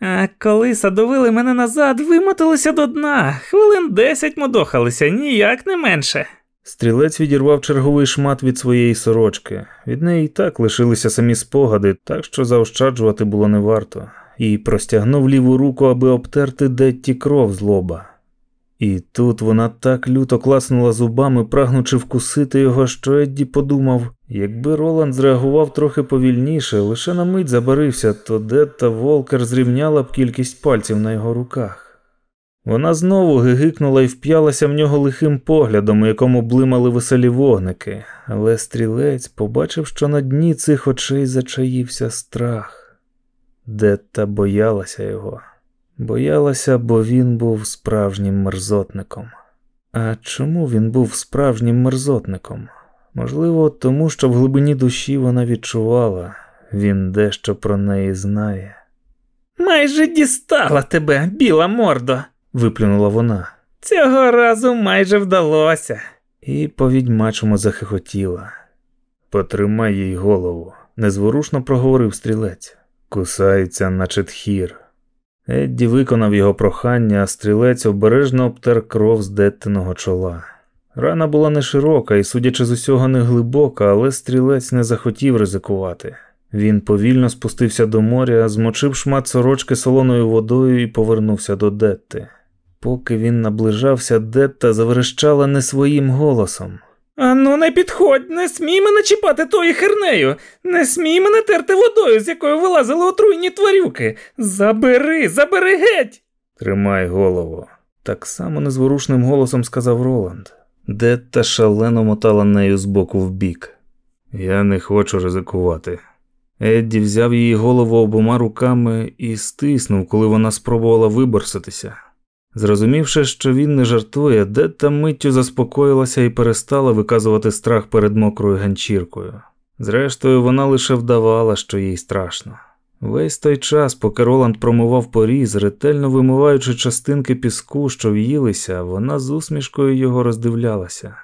А коли садовили мене назад, вимоталися до дна. Хвилин десять модохалися, ніяк не менше. Стрілець відірвав черговий шмат від своєї сорочки. Від неї і так лишилися самі спогади, так що заощаджувати було не варто і простягнув ліву руку, аби обтерти Детті кров з лоба. І тут вона так люто класнула зубами, прагнучи вкусити його, що Едді подумав, якби Роланд зреагував трохи повільніше, лише на мить забарився, то Детта Волкер зрівняла б кількість пальців на його руках. Вона знову гигикнула і вп'ялася в нього лихим поглядом, у якому блимали веселі вогники, але стрілець побачив, що на дні цих очей зачаївся страх. Детта боялася його, боялася, бо він був справжнім мерзотником. А чому він був справжнім мерзотником? Можливо, тому що в глибині душі вона відчувала, він дещо про неї знає. Майже дістала тебе, біла мордо, виплюнула вона. Цього разу майже вдалося. І по відьмачому захихотіла. Потримай їй голову, незворушно проговорив стрілець кусається, наче тхір. Едді виконав його прохання, а стрілець обережно обтер кров з деттиного чола. Рана була не широка і, судячи з усього, не глибока, але стрілець не захотів ризикувати. Він повільно спустився до моря, змочив шмат сорочки солоною водою і повернувся до Детти. Поки він наближався, Детта заверещала не своїм голосом. Ану, не підходь, не смій мене чіпати тою хернею, не смій мене терти водою, з якою вилазили отруйні тварюки. Забери, забери геть. Тримай голову. Так само незворушним голосом сказав Роланд. Детта шалено мотала нею з боку в бік. Я не хочу ризикувати. Едді взяв її голову обома руками і стиснув, коли вона спробувала виборситися. Зрозумівши, що він не жартує, Детта миттю заспокоїлася і перестала виказувати страх перед мокрою ганчіркою. Зрештою, вона лише вдавала, що їй страшно. Весь той час, поки Роланд промивав поріз, ретельно вимиваючи частинки піску, що в'їлися, вона з усмішкою його роздивлялася.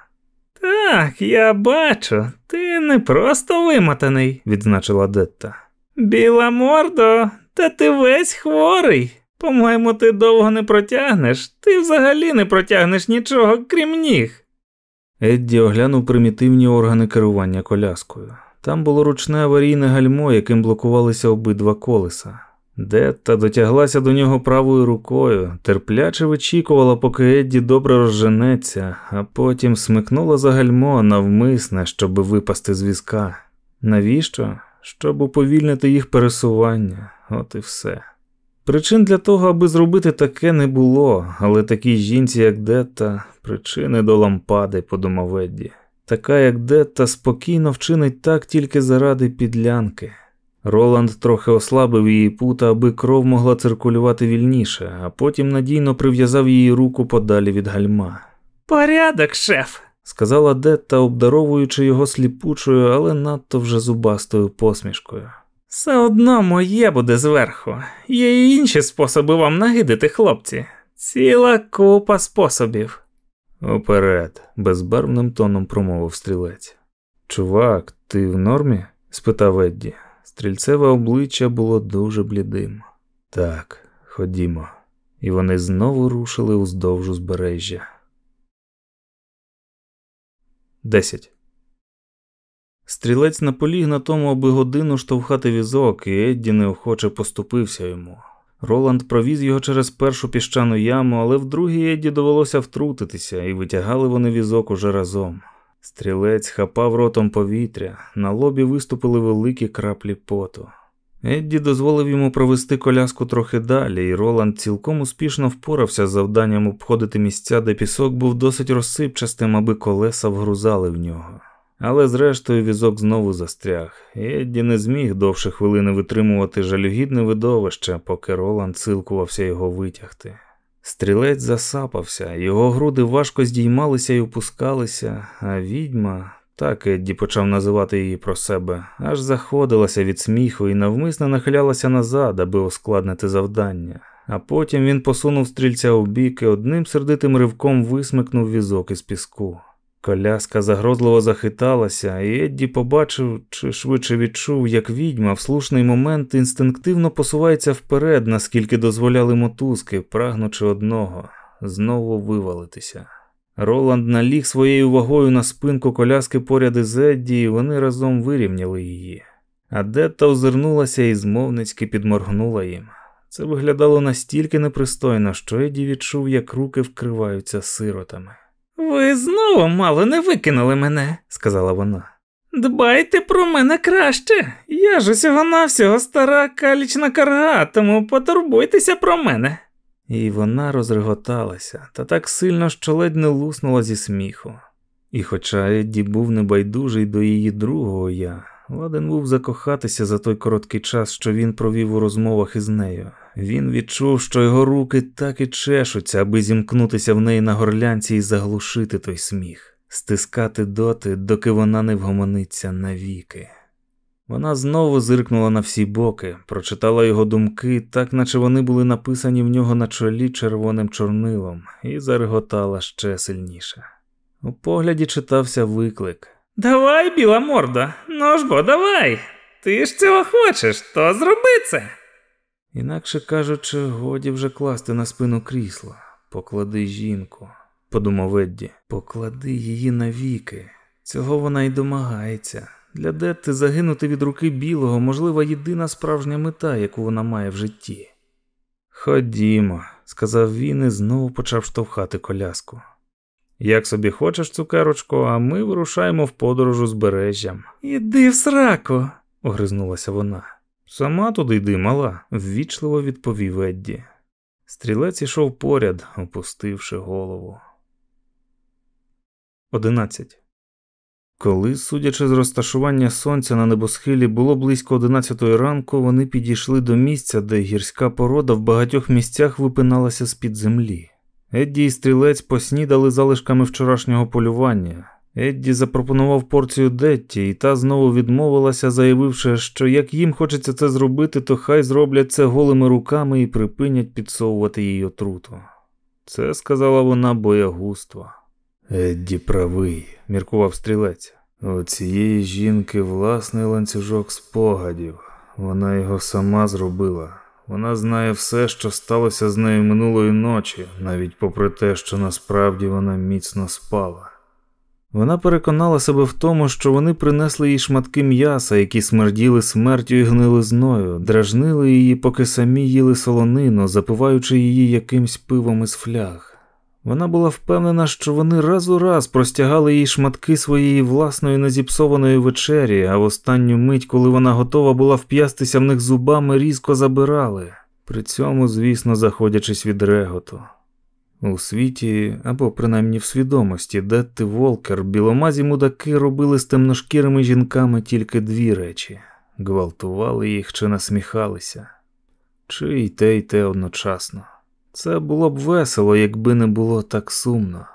Так, я бачу, ти не просто вимотаний, відзначила Детта. Біла мордо, та ти весь хворий. По-моєму, ти довго не протягнеш, ти взагалі не протягнеш нічого, крім ніг. Едді оглянув примітивні органи керування коляскою. Там було ручне аварійне гальмо, яким блокувалися обидва колеса. Детта дотяглася до нього правою рукою, терпляче вичікувала, поки Едді добре розженеться, а потім смикнула за гальмо навмисне, щоб випасти з візка. Навіщо? Щоб уповільнити їх пересування, от і все. Причин для того, аби зробити таке не було, але такій жінці, як Детта, причини до лампади, подумав Едді. Така, як Детта, спокійно вчинить так тільки заради підлянки. Роланд трохи ослабив її пута, аби кров могла циркулювати вільніше, а потім надійно прив'язав її руку подалі від гальма. Порядок, шеф, сказала Детта, обдаровуючи його сліпучою, але надто вже зубастою посмішкою. Все одно моє буде зверху. Є й інші способи вам нагидити, хлопці. Ціла купа способів. Уперед, безбарвним тоном промовив стрілець. Чувак, ти в нормі? спитав Едді. Стрільцеве обличчя було дуже блідим. Так, ходімо. І вони знову рушили уздовж узбережжя. 10. Стрілець наполіг на тому, аби годину штовхати візок, і Едді неохоче поступився йому. Роланд провіз його через першу піщану яму, але в другій Едді довелося втрутитися, і витягали вони візок уже разом. Стрілець хапав ротом повітря, на лобі виступили великі краплі поту. Едді дозволив йому провести коляску трохи далі, і Роланд цілком успішно впорався з завданням обходити місця, де пісок був досить розсипчастим, аби колеса вгрузали в нього. Але зрештою візок знову застряг, і Едді не зміг довше хвилини витримувати жалюгідне видовище, поки Роланд силкувався його витягти. Стрілець засапався, його груди важко здіймалися і опускалися, а відьма, так Едді почав називати її про себе, аж заходилася від сміху і навмисно нахилялася назад, аби ускладнити завдання. А потім він посунув стрільця у бік і одним сердитим ривком висмикнув візок із піску. Коляска загрозливо захиталася, і Едді побачив чи швидше відчув, як відьма в слушний момент інстинктивно посувається вперед, наскільки дозволяли мотузки, прагнучи одного знову вивалитися. Роланд наліг своєю вагою на спинку коляски поряд із Едді, і вони разом вирівняли її. А Детта озирнулася і змовницьки підморгнула їм. Це виглядало настільки непристойно, що Едді відчув, як руки вкриваються сиротами. Ви знову мало не викинули мене, сказала вона. Дбайте про мене краще. Я ж усього навсього стара калічна карга, тому потурбуйтеся про мене. І вона розреготалася, та так сильно, що ледь не луснула зі сміху. І хоча Едді був небайдужий до її другого я, ладен був закохатися за той короткий час, що він провів у розмовах із нею. Він відчув, що його руки так і чешуться, аби зімкнутися в неї на горлянці і заглушити той сміх, стискати доти, доки вона не вгомониться навіки. Вона знову зиркнула на всі боки, прочитала його думки, так наче вони були написані в нього на чолі червоним чорнилом, і зареготала ще сильніше. У погляді читався виклик. Давай, біла морда, ну ж бо давай. Ти ж цього хочеш, то зроби це. Інакше кажучи, годі вже класти на спину крісла. Поклади жінку, подумав Едді, поклади її навіки. Цього вона й домагається. Для Детти загинути від руки білого, можлива єдина справжня мета, яку вона має в житті. Ходімо, сказав він і знову почав штовхати коляску. Як собі хочеш, цукерочко, а ми вирушаємо в подорож узбережжям. Іди в сраку, огризнулася вона. Сама туди йди, мала, ввічливо відповів Едді. Стрілець ішов поряд, опустивши голову. 11. Коли, судячи з розташування сонця на небосхилі, було близько 11 ранку, вони підійшли до місця, де гірська порода в багатьох місцях випиналася з під землі. Едді і стрілець поснідали залишками вчорашнього полювання. Едді запропонував порцію Детті, і та знову відмовилася, заявивши, що як їм хочеться це зробити, то хай зроблять це голими руками і припинять підсовувати їй отруту. Це сказала вона боягузтво. Едді правий, міркував стрілець. У цієї жінки власний ланцюжок спогадів. Вона його сама зробила. Вона знає все, що сталося з нею минулої ночі, навіть попри те, що насправді вона міцно спала. Вона переконала себе в тому, що вони принесли їй шматки м'яса, які смерділи смертю і гнили зною, дражнили її, поки самі їли солонину, запиваючи її якимсь пивом із фляг. Вона була впевнена, що вони раз у раз простягали їй шматки своєї власної незіпсованої вечері, а в останню мить, коли вона готова була вп'ястися в них зубами, різко забирали, при цьому, звісно, заходячись від реготу. У світі, або принаймні в свідомості, Детти Волкер, біломазі мудаки робили з темношкірими жінками тільки дві речі гвалтували їх чи насміхалися, чи й те, й те одночасно. Це було б весело, якби не було так сумно.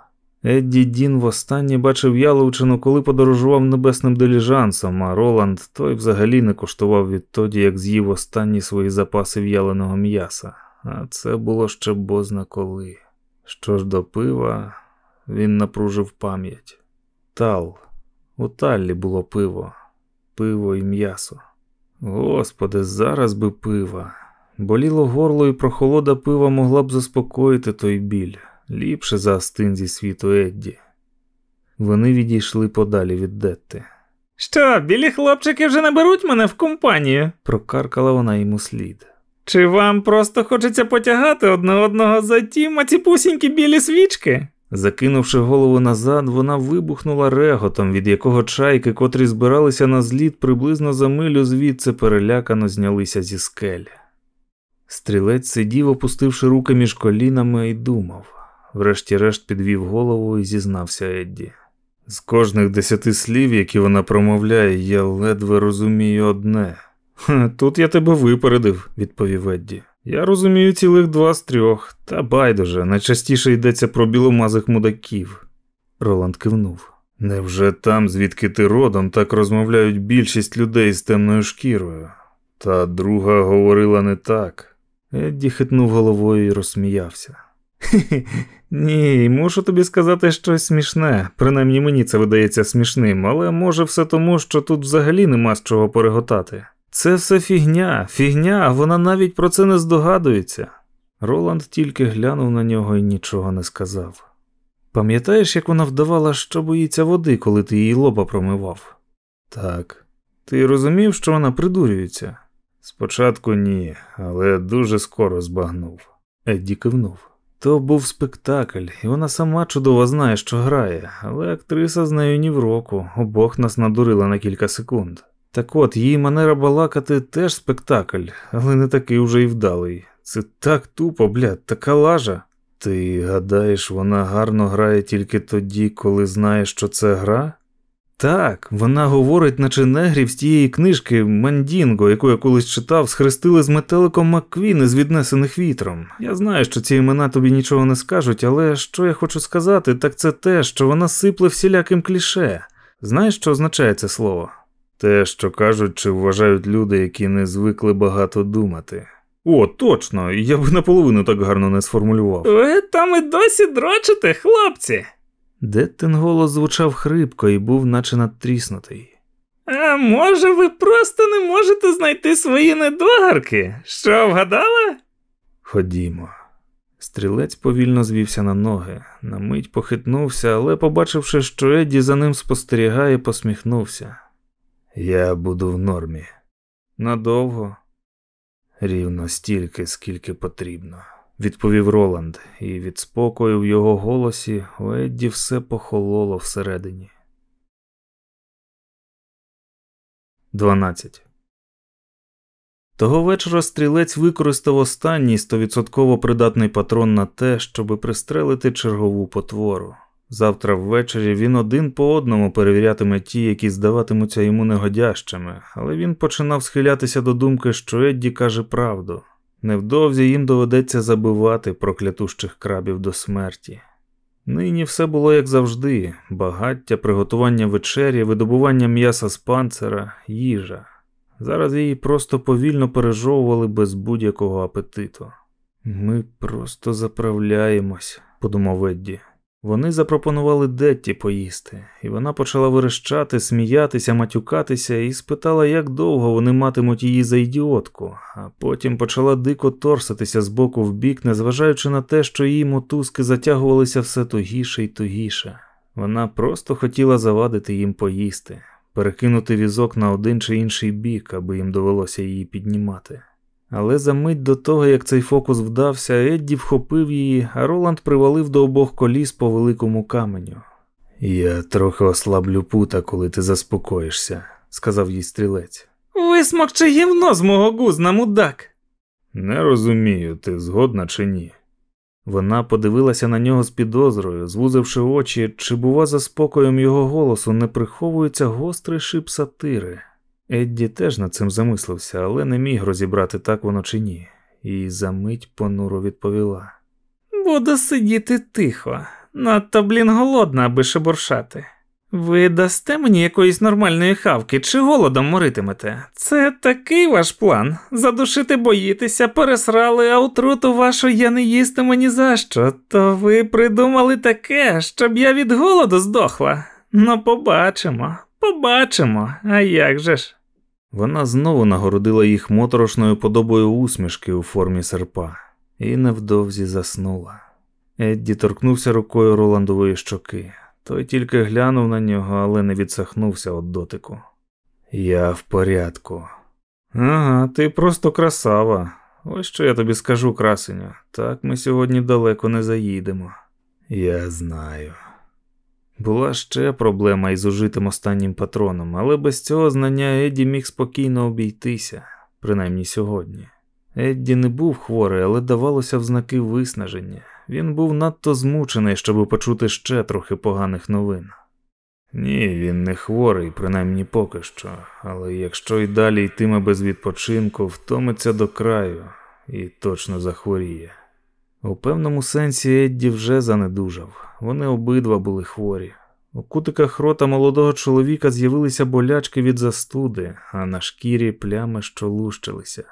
Едді Дін востаннє бачив Яловчину, коли подорожував небесним деліжансом, а Роланд той взагалі не коштував відтоді, як з'їв останні свої запаси в'яленого м'яса, а це було ще бозна коли. Що ж до пива, він напружив пам'ять. Тал, у таллі було пиво, пиво і м'ясо. Господи, зараз би пива. Боліло горло і прохолода пива могла б заспокоїти той біль, ліпше за астин зі світу Едді. Вони відійшли подалі від Детти. Що, білі хлопчики вже не беруть мене в компанію? Прокаркала вона йому слід. Чи вам просто хочеться потягати одне одного за ті маціпусінькі білі свічки? Закинувши голову назад, вона вибухнула реготом, від якого чайки, котрі збиралися на зліт приблизно за милю звідси перелякано знялися зі скель. Стрілець сидів, опустивши руки між колінами, і думав. Врешті-решт підвів голову і зізнався Едді. З кожних десяти слів, які вона промовляє, я ледве розумію одне. Тут я тебе випередив, відповів Едді. Я розумію цілих два з трьох, та байдуже, найчастіше йдеться про біломазих мудаків. Роланд кивнув. Невже там, звідки ти родом, так розмовляють більшість людей з темною шкірою? Та друга говорила не так. Едді хитнув головою і розсміявся. Хі-хі, *laughs* ні, мушу тобі сказати щось смішне. Принаймні мені це видається смішним, але може все тому, що тут взагалі нема з чого переготати. Це все фігня, фігня, вона навіть про це не здогадується. Роланд тільки глянув на нього і нічого не сказав. Пам'ятаєш, як вона вдавала, що боїться води, коли ти її лоба промивав? Так. Ти розумів, що вона придурюється? Спочатку ні, але дуже скоро збагнув. Едді кивнув. То був спектакль, і вона сама чудово знає, що грає, але актриса з нею ні в року, обох нас надурила на кілька секунд. Так от, її манера балакати теж спектакль, але не такий уже й вдалий. Це так тупо, блядь, така лажа. Ти гадаєш, вона гарно грає тільки тоді, коли знає, що це гра? Так, вона говорить, наче негрів з тієї книжки Мандінго, яку я колись читав, схрестили з метеликом Макквін з віднесених вітром. Я знаю, що ці імена тобі нічого не скажуть, але що я хочу сказати, так це те, що вона сипле всіляким кліше. Знаєш, що означає це слово? Те, що кажуть, чи вважають люди, які не звикли багато думати. О, точно, я б наполовину так гарно не сформулював. Ви там і досі дрочите, хлопці. Деттин голос звучав хрипко і був наче надтріснутий. А може, ви просто не можете знайти свої недогарки? Що вгадала? Ходімо. Стрілець повільно звівся на ноги, на мить похитнувся, але, побачивши, що Едді за ним спостерігає, посміхнувся. Я буду в нормі. Надовго? Рівно стільки, скільки потрібно, відповів Роланд, і від спокою в його голосі у Едді все похололо всередині. 12. Того вечора стрілець використав останній стовідсотково придатний патрон на те, щоби пристрелити чергову потвору. Завтра ввечері він один по одному перевірятиме ті, які здаватимуться йому негодящими, але він починав схилятися до думки, що Едді каже правду. Невдовзі їм доведеться забивати проклятущих крабів до смерті. Нині все було як завжди: багаття, приготування вечері, видобування м'яса з панцера, їжа. Зараз її просто повільно пережовували без будь-якого апетиту. Ми просто заправляємось, подумав Едді. Вони запропонували Детті поїсти, і вона почала верещати, сміятися, матюкатися і спитала, як довго вони матимуть її за ідіотку, а потім почала дико торситися з боку в бік, незважаючи на те, що її мотузки затягувалися все тугіше й тугіше. Вона просто хотіла завадити їм поїсти, перекинути візок на один чи інший бік, аби їм довелося її піднімати. Але за мить до того, як цей фокус вдався, Едді вхопив її, а Роланд привалив до обох коліс по великому каменю. Я трохи ослаблю пута, коли ти заспокоїшся, сказав їй стрілець. Висмокчи гівно з мого гузна, мудак. Не розумію, ти згодна чи ні. Вона подивилася на нього з підозрою, звузивши очі, чи, бува, за спокоєм його голосу не приховується гострий шип сатири. Едді теж над цим замислився, але не міг розібрати так воно чи ні, і за мить понуро відповіла. Буду сидіти тихо, надто блін голодна, аби шебуршати. Ви дасте мені якоїсь нормальної хавки чи голодом моритимете? Це такий ваш план. Задушити боїтеся, пересрали, а отруту вашу я не їстиму ні за що. То ви придумали таке, щоб я від голоду здохла. Ну, побачимо, побачимо, а як же ж? Вона знову нагородила їх моторошною подобою усмішки у формі серпа і невдовзі заснула. Едді торкнувся рукою Роландової щоки. Той тільки глянув на нього, але не відсахнувся від дотику. Я в порядку. Ага, ти просто красава. Ось що я тобі скажу, красеню. Так ми сьогодні далеко не заїдемо. Я знаю. Була ще проблема із ужитим останнім патроном, але без цього знання Едді міг спокійно обійтися, принаймні сьогодні. Едді не був хворий, але давалося в знаки виснаження. Він був надто змучений, щоб почути ще трохи поганих новин. Ні, він не хворий, принаймні поки що, але якщо й далі йтиме без відпочинку, втомиться до краю і точно захворіє. У певному сенсі Едді вже занедужав, вони обидва були хворі. У кутиках рота молодого чоловіка з'явилися болячки від застуди, а на шкірі плями що лущилися.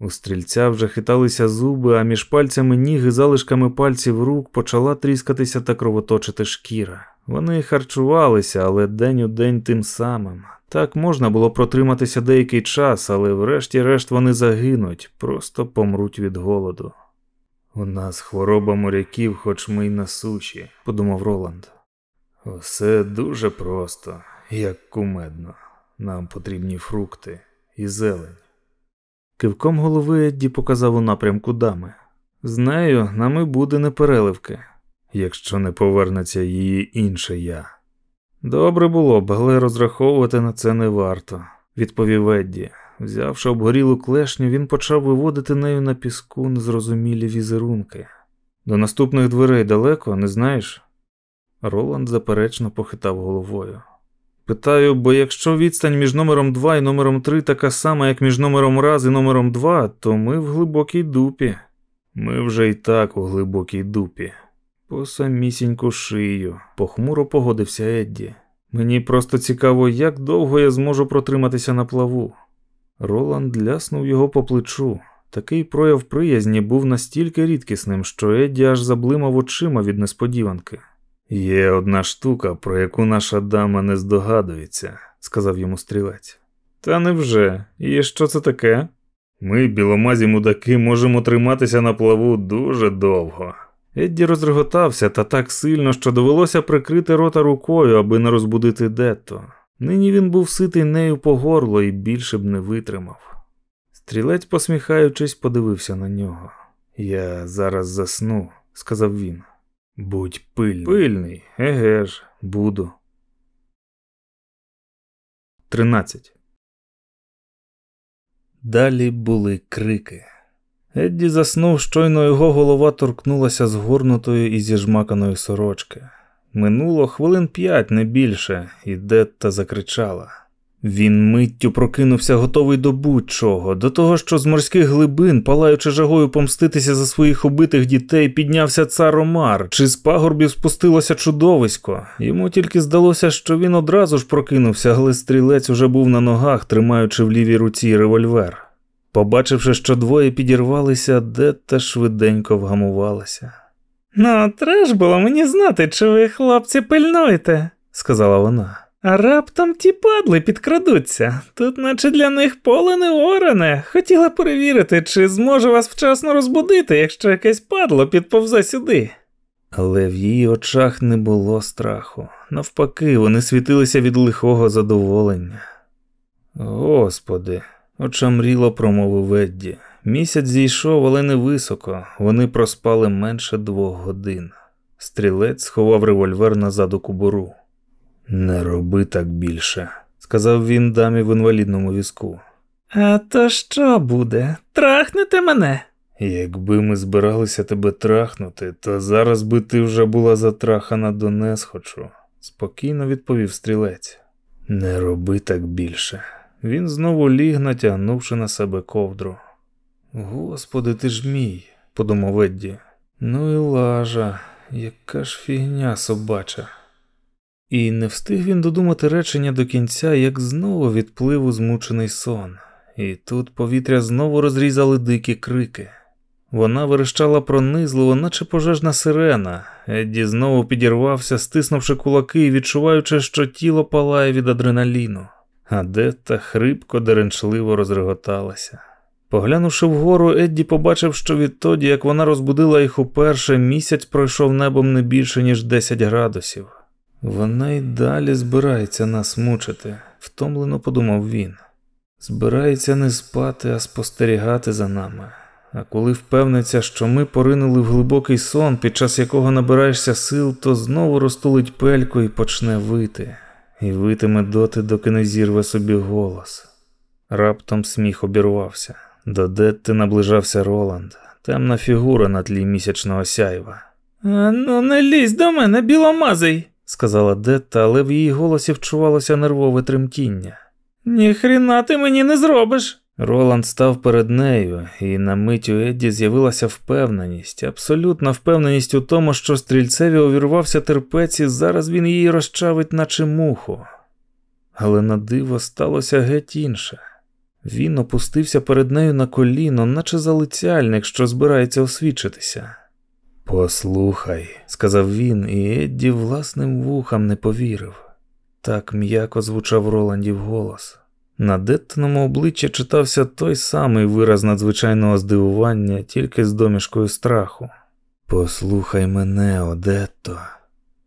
У стрільця вже хиталися зуби, а між пальцями ніг і залишками пальців рук почала тріскатися та кровоточити шкіра. Вони харчувалися, але день у день тим самим. Так можна було протриматися деякий час, але врешті-решт вони загинуть, просто помруть від голоду. У нас хвороба моряків, хоч ми й на суші, подумав Роланд. Усе дуже просто, як кумедно. Нам потрібні фрукти і зелень. Кивком голови Едді показав у напрямку дами. З нею нами буде непереливки, якщо не повернеться її інше я. Добре було б, але розраховувати на це не варто, відповів Едді. Взявши обгорілу клешню, він почав виводити нею на піску незрозумілі візерунки. До наступних дверей далеко, не знаєш? Роланд заперечно похитав головою. Питаю, бо якщо відстань між номером 2 і номером 3 така сама, як між номером раз і номером 2, то ми в глибокій дупі. Ми вже і так у глибокій дупі. По самісіньку шию, похмуро погодився Едді. Мені просто цікаво, як довго я зможу протриматися на плаву. Роланд ляснув його по плечу. Такий прояв приязні був настільки рідкісним, що Едді аж заблимав очима від несподіванки. Є одна штука, про яку наша дама не здогадується, сказав йому стрілець. Та невже? І що це таке? Ми, біломазі мудаки, можемо триматися на плаву дуже довго. Едді розреготався та так сильно, що довелося прикрити рота рукою, аби не розбудити детто. Нині він був ситий нею по горло і більше б не витримав. Стрілець, посміхаючись, подивився на нього. Я зараз засну, сказав він. Будь пильний. Пильний, еге ж, буду. 13. Далі були крики. Едді заснув, щойно його голова торкнулася згорнутої і зіжмаканої сорочки. Минуло хвилин п'ять, не більше, і Детта закричала. Він миттю прокинувся, готовий до будь-чого, до того, що з морських глибин, палаючи жагою помститися за своїх убитих дітей, піднявся цар Омар, чи з пагорбів спустилося чудовисько. Йому тільки здалося, що він одразу ж прокинувся, але стрілець уже був на ногах, тримаючи в лівій руці револьвер. Побачивши, що двоє підірвалися, Детта швиденько вгамувалася. Ну, треш було мені знати, чи ви, хлопці, пильнуєте, сказала вона. А раптом ті падли підкрадуться. Тут, наче для них поле не орене. Хотіла перевірити, чи зможе вас вчасно розбудити, якщо якесь падло підповзе сюди. Але в її очах не було страху. Навпаки, вони світилися від лихого задоволення. Господи, очамріло промовив Едді. Місяць зійшов, але не високо. Вони проспали менше двох годин. Стрілець сховав револьвер назад у кубуру. Не роби так більше, сказав він дамі в інвалідному візку. А то що буде? Трахнете мене? Якби ми збиралися тебе трахнути, то зараз би ти вже була затрахана до несхочу, спокійно відповів стрілець. Не роби так більше. Він знову ліг, натягнувши на себе ковдру. Господи, ти ж мій, подумав Едді. Ну і лажа, яка ж фігня собача. І не встиг він додумати речення до кінця, як знову відплив у змучений сон, і тут повітря знову розрізали дикі крики. Вона верещала пронизливо, наче пожежна сирена. Едді знову підірвався, стиснувши кулаки і відчуваючи, що тіло палає від адреналіну. А Детта хрипко, деренчливо розреготалася. Поглянувши вгору, Едді побачив, що відтоді, як вона розбудила їх уперше, місяць пройшов небом не більше, ніж 10 градусів. Вона й далі збирається нас мучити, втомлено подумав він. Збирається не спати, а спостерігати за нами. А коли впевниться, що ми поринули в глибокий сон, під час якого набираєшся сил, то знову розтулить пельку і почне вити, і витиме доти, доки не зірве собі голос. Раптом сміх обірвався. До Детти наближався Роланд, темна фігура на тлі місячного сяйва. Ну, не лізь до мене, біломазий, сказала Детта, але в її голосі вчувалося нервове тремтіння. Ніхріна ти мені не зробиш. Роланд став перед нею, і на мить у Едді з'явилася впевненість, абсолютна впевненість у тому, що стрільцеві увірвався терпець, і зараз він її розчавить, наче муху. Але на диво сталося геть інше. Він опустився перед нею на коліно, наче залицяльник, що збирається освідчитися. Послухай, сказав він, і Едді власним вухам не повірив. Так м'яко звучав Роландів голос. На Деттиному обличчі читався той самий вираз надзвичайного здивування, тільки з домішкою страху. Послухай мене, Одетто.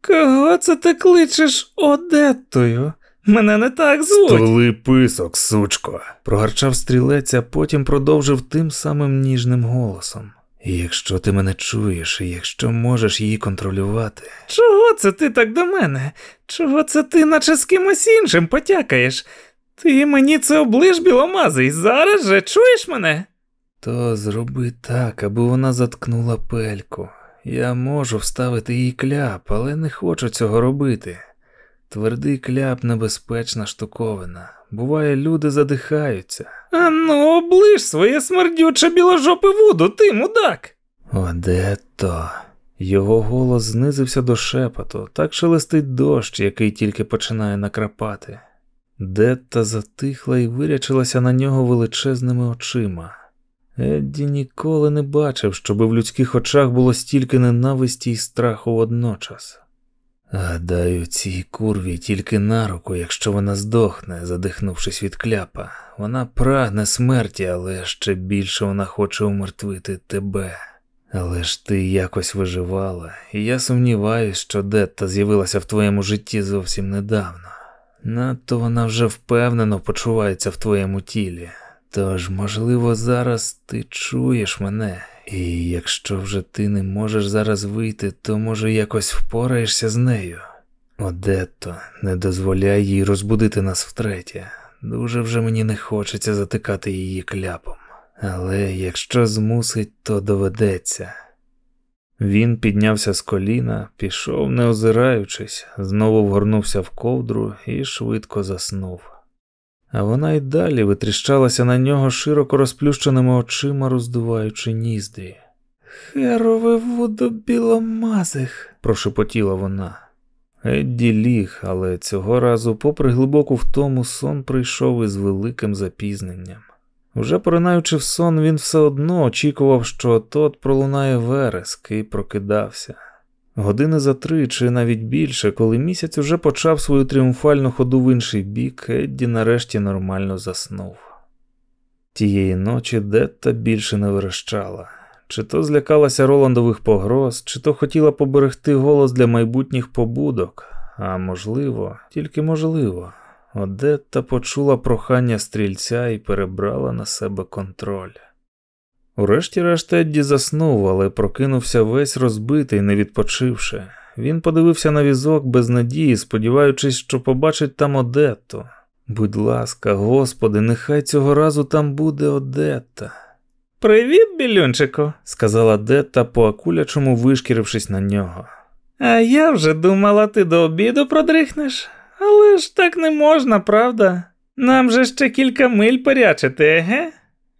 Кого це ти кличеш Одеттою? Мене не так звуть. Столи писок, сучко, прогарчав стрілець, а потім продовжив тим самим ніжним голосом. І якщо ти мене чуєш, і якщо можеш її контролювати. Чого це ти так до мене? Чого це ти, наче з кимось іншим потякаєш? Ти мені це оближ біломазий, зараз же чуєш мене? То зроби так, аби вона заткнула пельку. Я можу вставити їй кляп, але не хочу цього робити. Твердий кляп небезпечна штуковина. Буває, люди задихаються. А ну, оближ своє смердюче біложопе вуду, ти мудак. Одетто. Його голос знизився до шепоту, так шелестить дощ, який тільки починає накрапати. Детта затихла і вирячилася на нього величезними очима. Едді ніколи не бачив, щоби в людських очах було стільки ненависті і страху водночас. Гадаю, цій курві тільки на руку, якщо вона здохне, задихнувшись від кляпа. Вона прагне смерті, але ще більше вона хоче умертвити тебе. Але ж ти якось виживала, і я сумніваюсь, що Детта з'явилася в твоєму житті зовсім недавно. Надто вона вже впевнено почувається в твоєму тілі. Тож, можливо, зараз ти чуєш мене, і якщо вже ти не можеш зараз вийти, то може якось впораєшся з нею. Одетто, не дозволяй їй розбудити нас втретє. Дуже вже мені не хочеться затикати її кляпом. Але якщо змусить, то доведеться. Він піднявся з коліна, пішов, не озираючись, знову вгорнувся в ковдру і швидко заснув. А вона й далі витріщалася на нього широко розплющеними очима, роздуваючи ніздрі. Херове вуду біломазих, прошепотіла вона. Едді ліг, але цього разу, попри глибоку втому, сон прийшов із великим запізненням. Вже поринаючи в сон, він все одно очікував, що тот пролунає вереск і прокидався. Години за три чи навіть більше, коли місяць уже почав свою тріумфальну ходу в інший бік, Едді нарешті нормально заснув. Тієї ночі Детта більше не верещала. Чи то злякалася Роландових погроз, чи то хотіла поберегти голос для майбутніх побудок, а можливо, тільки можливо, Одетта почула прохання стрільця і перебрала на себе контроль. Урешті-решт Едді заснув, але прокинувся весь розбитий, не відпочивши. Він подивився на візок без надії, сподіваючись, що побачить там Одетту. Будь ласка, господи, нехай цього разу там буде Одетта. Привіт, білюнчику, сказала Детта, по акулячому вишкірившись на нього. А я вже думала, ти до обіду продрихнеш, але ж так не можна, правда? Нам же ще кілька миль порячити, еге?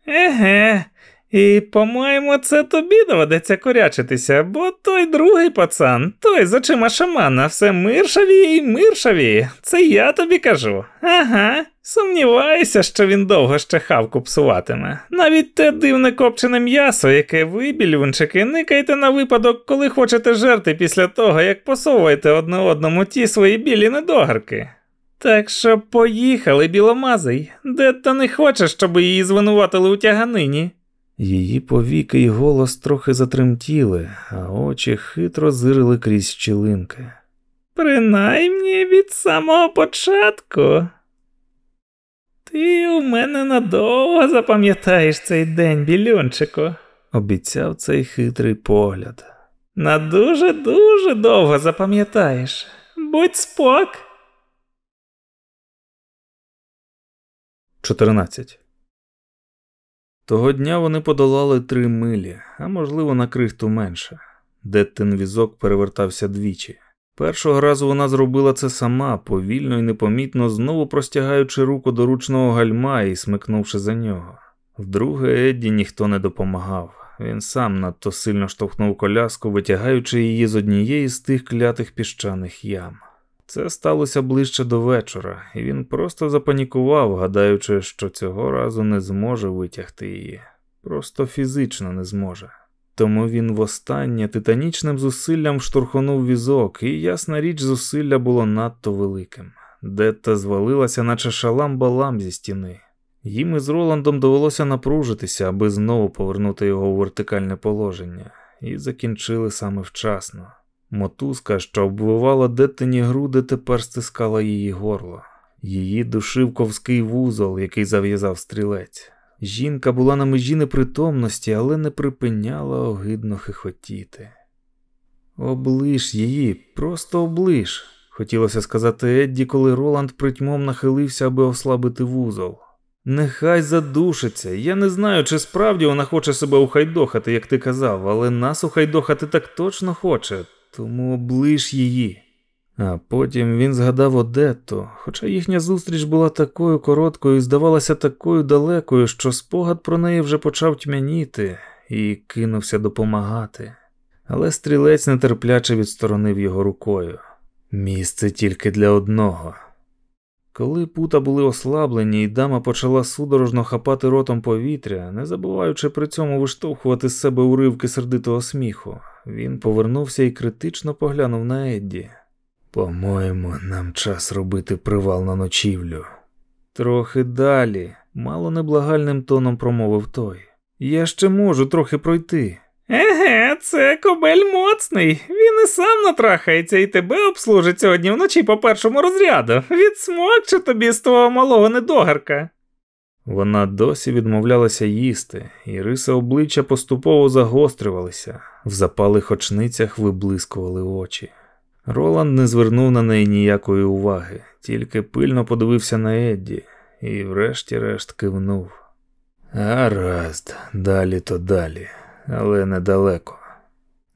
Еге. І, по-моєму, це тобі доведеться корячитися, бо той другий пацан, той з очима шамана, все миршаві і миршаві. Це я тобі кажу. Ага. Сумніваюся, що він довго ще хавку псуватиме. Навіть те дивне копчене м'ясо, яке ви, білюнчики, никайте на випадок, коли хочете жерти після того, як посовуєте одне одному ті свої білі недогарки. Так що поїхали, біломазий, де та не хоче, щоб її звинуватили у тяганині. Її повіки й голос трохи затремтіли, а очі хитро зирили крізь щілинки. Принаймні від самого початку. Ти у мене надовго запам'ятаєш цей день, білюнчику, обіцяв цей хитрий погляд. На дуже дуже довго запам'ятаєш. Будь спок. 14 того дня вони подолали три милі, а можливо, на крихту менше. Деттин візок перевертався двічі. Першого разу вона зробила це сама, повільно і непомітно, знову простягаючи руку до ручного гальма і смикнувши за нього. Вдруге, Едді ніхто не допомагав. Він сам надто сильно штовхнув коляску, витягаючи її з однієї з тих клятих піщаних ям. Це сталося ближче до вечора, і він просто запанікував, гадаючи, що цього разу не зможе витягти її, просто фізично не зможе. Тому він востаннє титанічним зусиллям штурхонув візок, і ясна річ, зусилля було надто великим. Детта звалилася, наче шалам балам зі стіни. Їм із Роландом довелося напружитися, аби знову повернути його у вертикальне положення, і закінчили саме вчасно. Мотузка, що обвивала детині груди, тепер стискала її горло. Її душив ковський вузол, який зав'язав стрілець. Жінка була на межі непритомності, але не припиняла огидно хихотіти. Оближ її, просто оближ, хотілося сказати Едді, коли Роланд притьмом нахилився, аби ослабити вузол. Нехай задушиться. Я не знаю, чи справді вона хоче себе ухайдохати, як ти казав, але нас ухайдохати так точно хоче тому облиш її. А потім він згадав Одетту, хоча їхня зустріч була такою короткою і здавалася такою далекою, що спогад про неї вже почав тьмяніти і кинувся допомагати. Але стрілець нетерпляче відсторонив його рукою. Місце тільки для одного. Коли пута були ослаблені, і дама почала судорожно хапати ротом повітря, не забуваючи при цьому виштовхувати з себе уривки сердитого сміху, він повернувся і критично поглянув на Едді. По-моєму, нам час робити привал на ночівлю. Трохи далі, мало неблагальним тоном промовив той. Я ще можу трохи пройти. Еге, це кобель моцний. Він і сам натрахається і тебе обслужить сьогодні вночі по першому розряду. Відсмокче тобі з твого малого недогарка. Вона досі відмовлялася їсти, і риси обличчя поступово загострювалися, в запалих очницях виблискували очі. Роланд не звернув на неї ніякої уваги, тільки пильно подивився на Едді і, врешті-решт, кивнув. Гаразд, далі то далі але недалеко.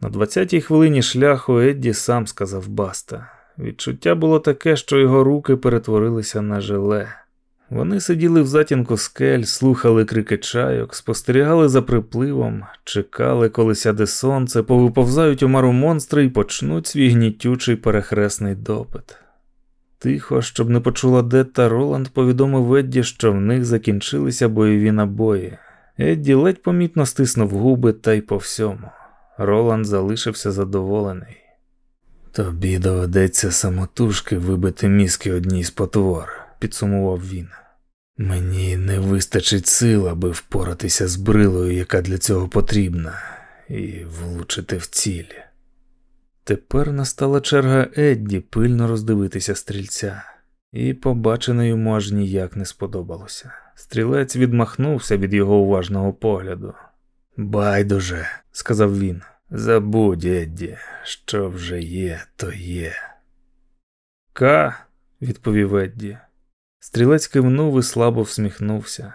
На 20-й хвилині шляху Едді сам сказав баста. Відчуття було таке, що його руки перетворилися на желе. Вони сиділи в затінку скель, слухали крики чайок, спостерігали за припливом, чекали, коли сяде сонце, повиповзають у мару монстри і почнуть свій гнітючий перехресний допит. Тихо, щоб не почула Детта, Роланд повідомив Едді, що в них закінчилися бойові набої. Едді ледь помітно стиснув губи та й по всьому. Роланд залишився задоволений. Тобі доведеться самотужки вибити мізки одній з потвор, підсумував він. Мені не вистачить сил, аби впоратися з брилою, яка для цього потрібна. і влучити в ціль. Тепер настала черга Едді пильно роздивитися стрільця, і побачене йому аж ніяк не сподобалося. Стрілець відмахнувся від його уважного погляду. Байдуже, сказав він, забудь, Едді, що вже є, то є. Ка, відповів Едді. Стрілець кивнув і слабо всміхнувся.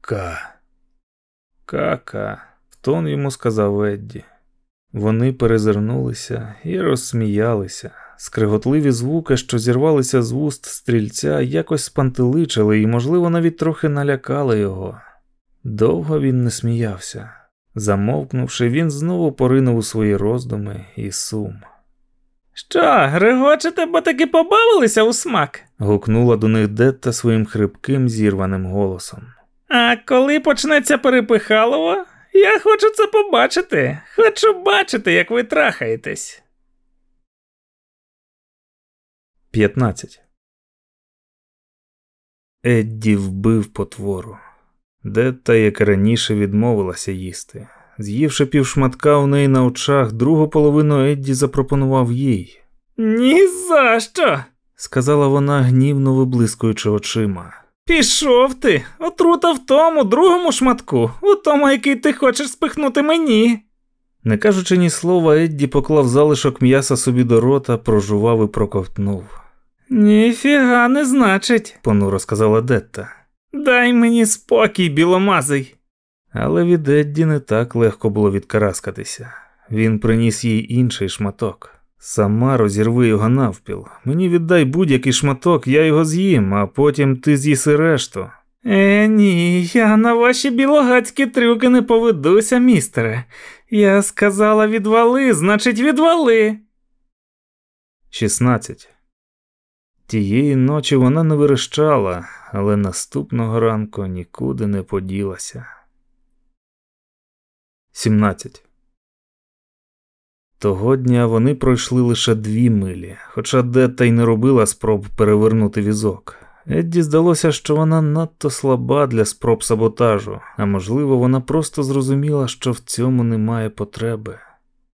Ка. Ка-ка, в тон йому сказав Едді. Вони перезирнулися і розсміялися. Скриготливі звуки, що зірвалися з вуст стрільця, якось спантеличили і, можливо, навіть трохи налякали його. Довго він не сміявся. Замовкнувши, він знову поринув у свої роздуми і сум. Що, грегочете, бо таки побавилися у смак? гукнула до них Детта своїм хрипким, зірваним голосом. А коли почнеться перепихалово, я хочу це побачити. Хочу бачити, як ви трахаєтесь. 15. Едді вбив потвору. Детта, як раніше, відмовилася їсти. З'ївши півшматка у неї на очах, другу половину Едді запропонував їй. «Ні за що!» – сказала вона, гнівно виблискуючи очима. Пішов ти, отрута в тому другому шматку, у тому, який ти хочеш спихнути мені. Не кажучи ні слова, Едді поклав залишок м'яса собі до рота, прожував і проковтнув. Ніфіга не значить, понуро сказала Детта. Дай мені спокій, біломазий. Але від Едді не так легко було відкараскатися. Він приніс їй інший шматок. Сама розірви його навпіл. Мені віддай будь-який шматок, я його з'їм, а потім ти з'їси решту. Е, ні, я на ваші білогацькі трюки не поведуся, містере. Я сказала відвали, значить, відвали. 16. Тієї ночі вона не вирощала, але наступного ранку нікуди не поділася. 17. Того дня вони пройшли лише дві милі, хоча Детта й не робила спроб перевернути візок. Едді здалося, що вона надто слаба для спроб саботажу, а можливо, вона просто зрозуміла, що в цьому немає потреби.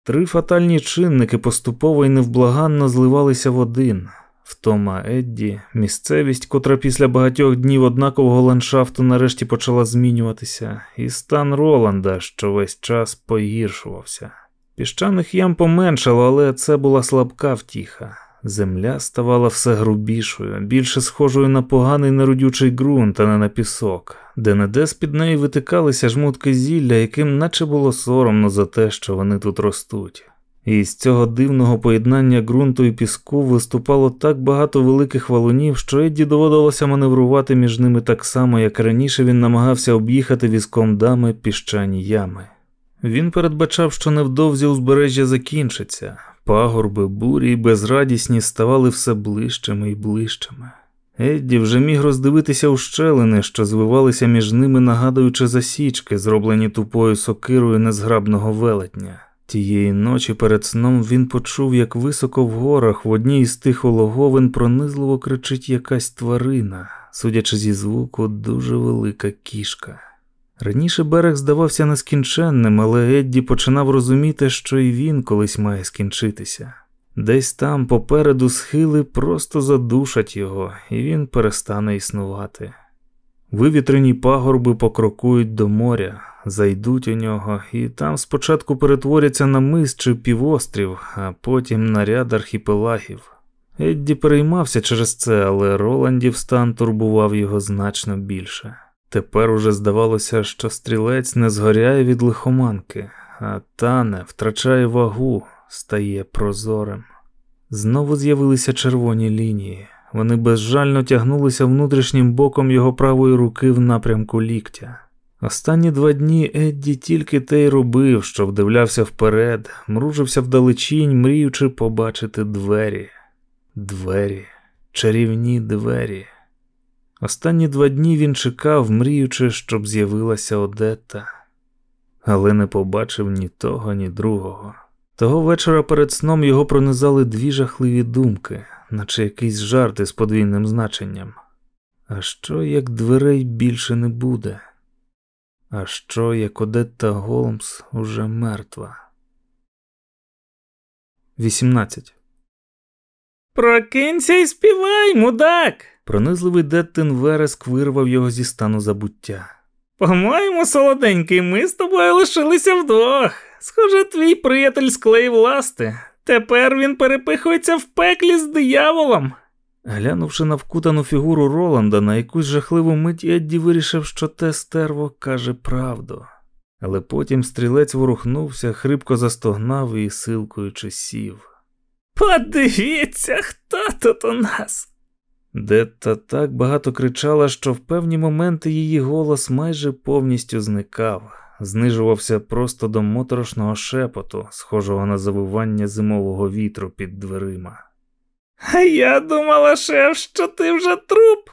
Три фатальні чинники поступово і невблаганно зливалися в один. Втома Едді, місцевість, котра після багатьох днів однакового ландшафту нарешті почала змінюватися, і стан Роланда, що весь час погіршувався. Піщаних ям поменшало, але це була слабка втіха. Земля ставала все грубішою, більше схожою на поганий неродючий ґрунт, а не на пісок, де неде з під неї витикалися жмутки зілля, яким наче було соромно за те, що вони тут ростуть. І з цього дивного поєднання ґрунту і піску виступало так багато великих валунів, що Едді доводилося маневрувати між ними так само, як раніше він намагався об'їхати візком дами піщані ями. Він передбачав, що невдовзі узбережжя закінчиться, пагорби, бурі й безрадісні ставали все ближчими і ближчими. Едді вже міг роздивитися ущелини, що звивалися між ними, нагадуючи засічки, зроблені тупою сокирою незграбного велетня. Тієї ночі перед сном він почув, як високо в горах в одній із тих ологовин пронизливо кричить якась тварина, судячи зі звуку, дуже велика кішка. Раніше берег здавався нескінченним, але Едді починав розуміти, що і він колись має скінчитися. Десь там попереду схили просто задушать його, і він перестане існувати. Вивітрені пагорби покрокують до моря, зайдуть у нього, і там спочатку перетворяться на мис чи півострів, а потім на ряд архіпелагів. Едді переймався через це, але Роландів стан турбував його значно більше. Тепер уже здавалося, що стрілець не згоряє від лихоманки, а тане, втрачає вагу, стає прозорим. Знову з'явилися червоні лінії. Вони безжально тягнулися внутрішнім боком його правої руки в напрямку ліктя. Останні два дні Едді тільки те й робив, що вдивлявся вперед, мружився вдалечінь, мріючи побачити двері, двері, чарівні двері. Останні два дні він чекав, мріючи, щоб з'явилася Одетта, але не побачив ні того, ні другого. Того вечора перед сном його пронизали дві жахливі думки, наче якийсь жарт із подвійним значенням. А що як дверей більше не буде? А що, як Одетта Голмс уже мертва? 18. Прокинься і співай, мудак. Пронизливий Деттин вереск вирвав його зі стану забуття. По-моєму, солоденький, ми з тобою лишилися вдвох. Схоже, твій приятель склеїв ласти. Тепер він перепихується в пеклі з дияволом. Глянувши на вкутану фігуру Роланда, на якусь жахливу мить Едді вирішив, що те стерво каже правду. Але потім стрілець ворухнувся, хрипко застогнав і силкуючи сів. Подивіться, хто тут у нас. Детта так багато кричала, що в певні моменти її голос майже повністю зникав, знижувався просто до моторошного шепоту, схожого на завивання зимового вітру під дверима. А я думала, шеф, що ти вже труп.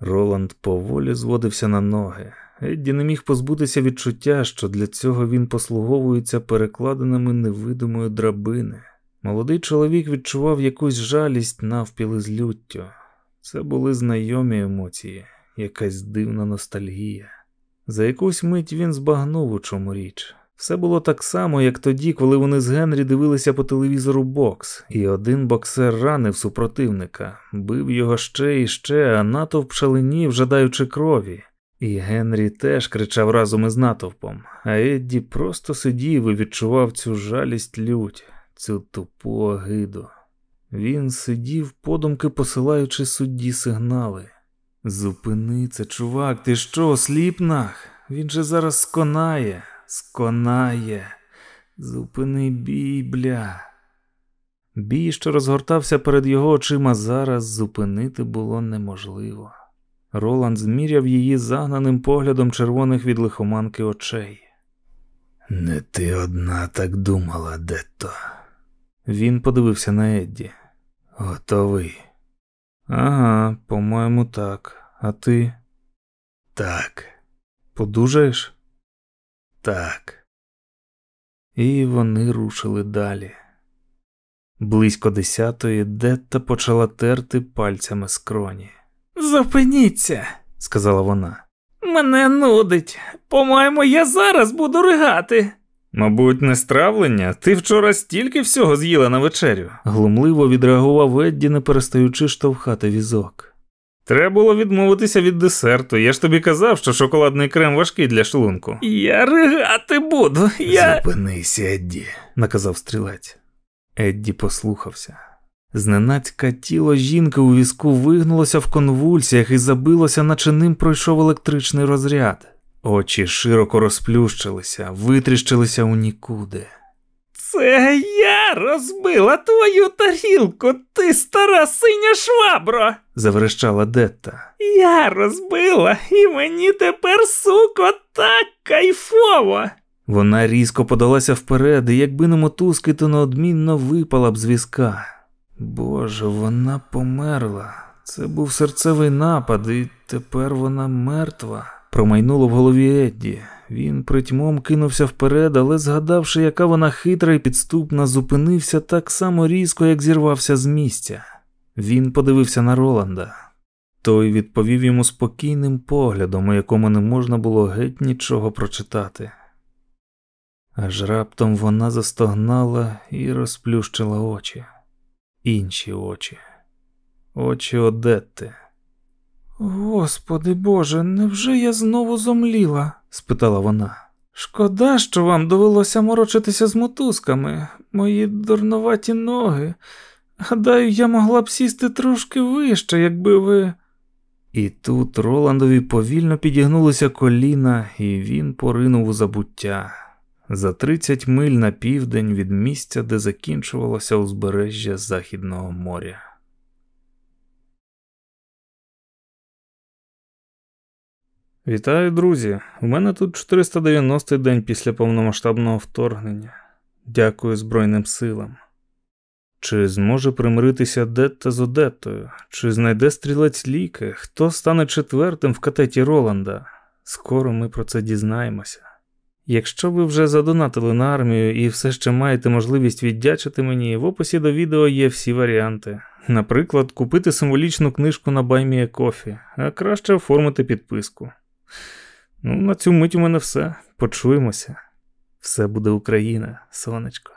Роланд поволі зводився на ноги. Едді не міг позбутися відчуття, що для цього він послуговується перекладинами невидимої драбини. Молодий чоловік відчував якусь жалість навпіл з люттю. Це були знайомі емоції, якась дивна ностальгія. За якусь мить він збагнув, у чому річ. Все було так само, як тоді, коли вони з Генрі дивилися по телевізору бокс, і один боксер ранив супротивника, бив його ще і ще, а натовп шаленів, жадаючи крові. І Генрі теж кричав разом із натовпом, а Едді просто сидів і відчував цю жалість лють, цю тупу огиду. Він сидів, подумки посилаючи судді сигнали. Зупини це, чувак, ти що, сліпнах? Він же зараз сконає, сконає. Зупини бій, бля. Бій, що розгортався перед його очима зараз, зупинити було неможливо. Роланд зміряв її загнаним поглядом червоних від лихоманки очей. Не ти одна так думала, Детто. Він подивився на Едді. Готовий. Ага, по-моєму, так. А ти? Так. Подужаєш? Так. І вони рушили далі. Близько десятої Детта почала терти пальцями скроні. Зупиніться, сказала вона. Мене нудить. По-моєму, я зараз буду ригати. Мабуть, не стравлення. Ти вчора стільки всього з'їла на вечерю. Глумливо відреагував Едді, не перестаючи штовхати візок. Треба було відмовитися від десерту. Я ж тобі казав, що шоколадний крем важкий для шлунку. Я ригати буду. Я... Зупинися, Едді, наказав стрілець. Едді послухався. Зненацька тіло жінки у візку вигнулося в конвульсіях і забилося, наче ним пройшов електричний розряд. Очі широко розплющилися, витріщилися у нікуди. Це я розбила твою тарілку, ти стара синя швабро, заверещала Детта. Я розбила, і мені тепер, суко, так кайфово. Вона різко подалася вперед, і якби не мотузки, то неодмінно випала б з візка. Боже, вона померла. Це був серцевий напад, і тепер вона мертва. Промайнуло в голові Едді. Він притьмом кинувся вперед, але, згадавши, яка вона хитра і підступна, зупинився так само різко, як зірвався з місця. Він подивився на Роланда. Той відповів йому спокійним поглядом, у якому не можна було геть нічого прочитати. Аж раптом вона застогнала і розплющила очі, інші очі, очі Одетти. Господи Боже, невже я знову зомліла? спитала вона. Шкода, що вам довелося морочитися з мотузками, мої дурноваті ноги. Гадаю, я могла б сісти трошки вище, якби ви. І тут Роландові повільно підігнулися коліна, і він поринув у забуття за 30 миль на південь від місця, де закінчувалося узбережжя Західного моря. Вітаю, друзі! У мене тут 490-й день після повномасштабного вторгнення. Дякую Збройним силам. Чи зможе примиритися Детта з Одеттою? Чи знайде стрілець ліки? Хто стане четвертим в катеті Роланда? Скоро ми про це дізнаємося. Якщо ви вже задонатили на армію і все ще маєте можливість віддячити мені, в описі до відео є всі варіанти. Наприклад, купити символічну книжку на Баймія Кофі, а краще оформити підписку. Ну, на цю мить у мене все. Почуємося. Все буде Україна, сонечко.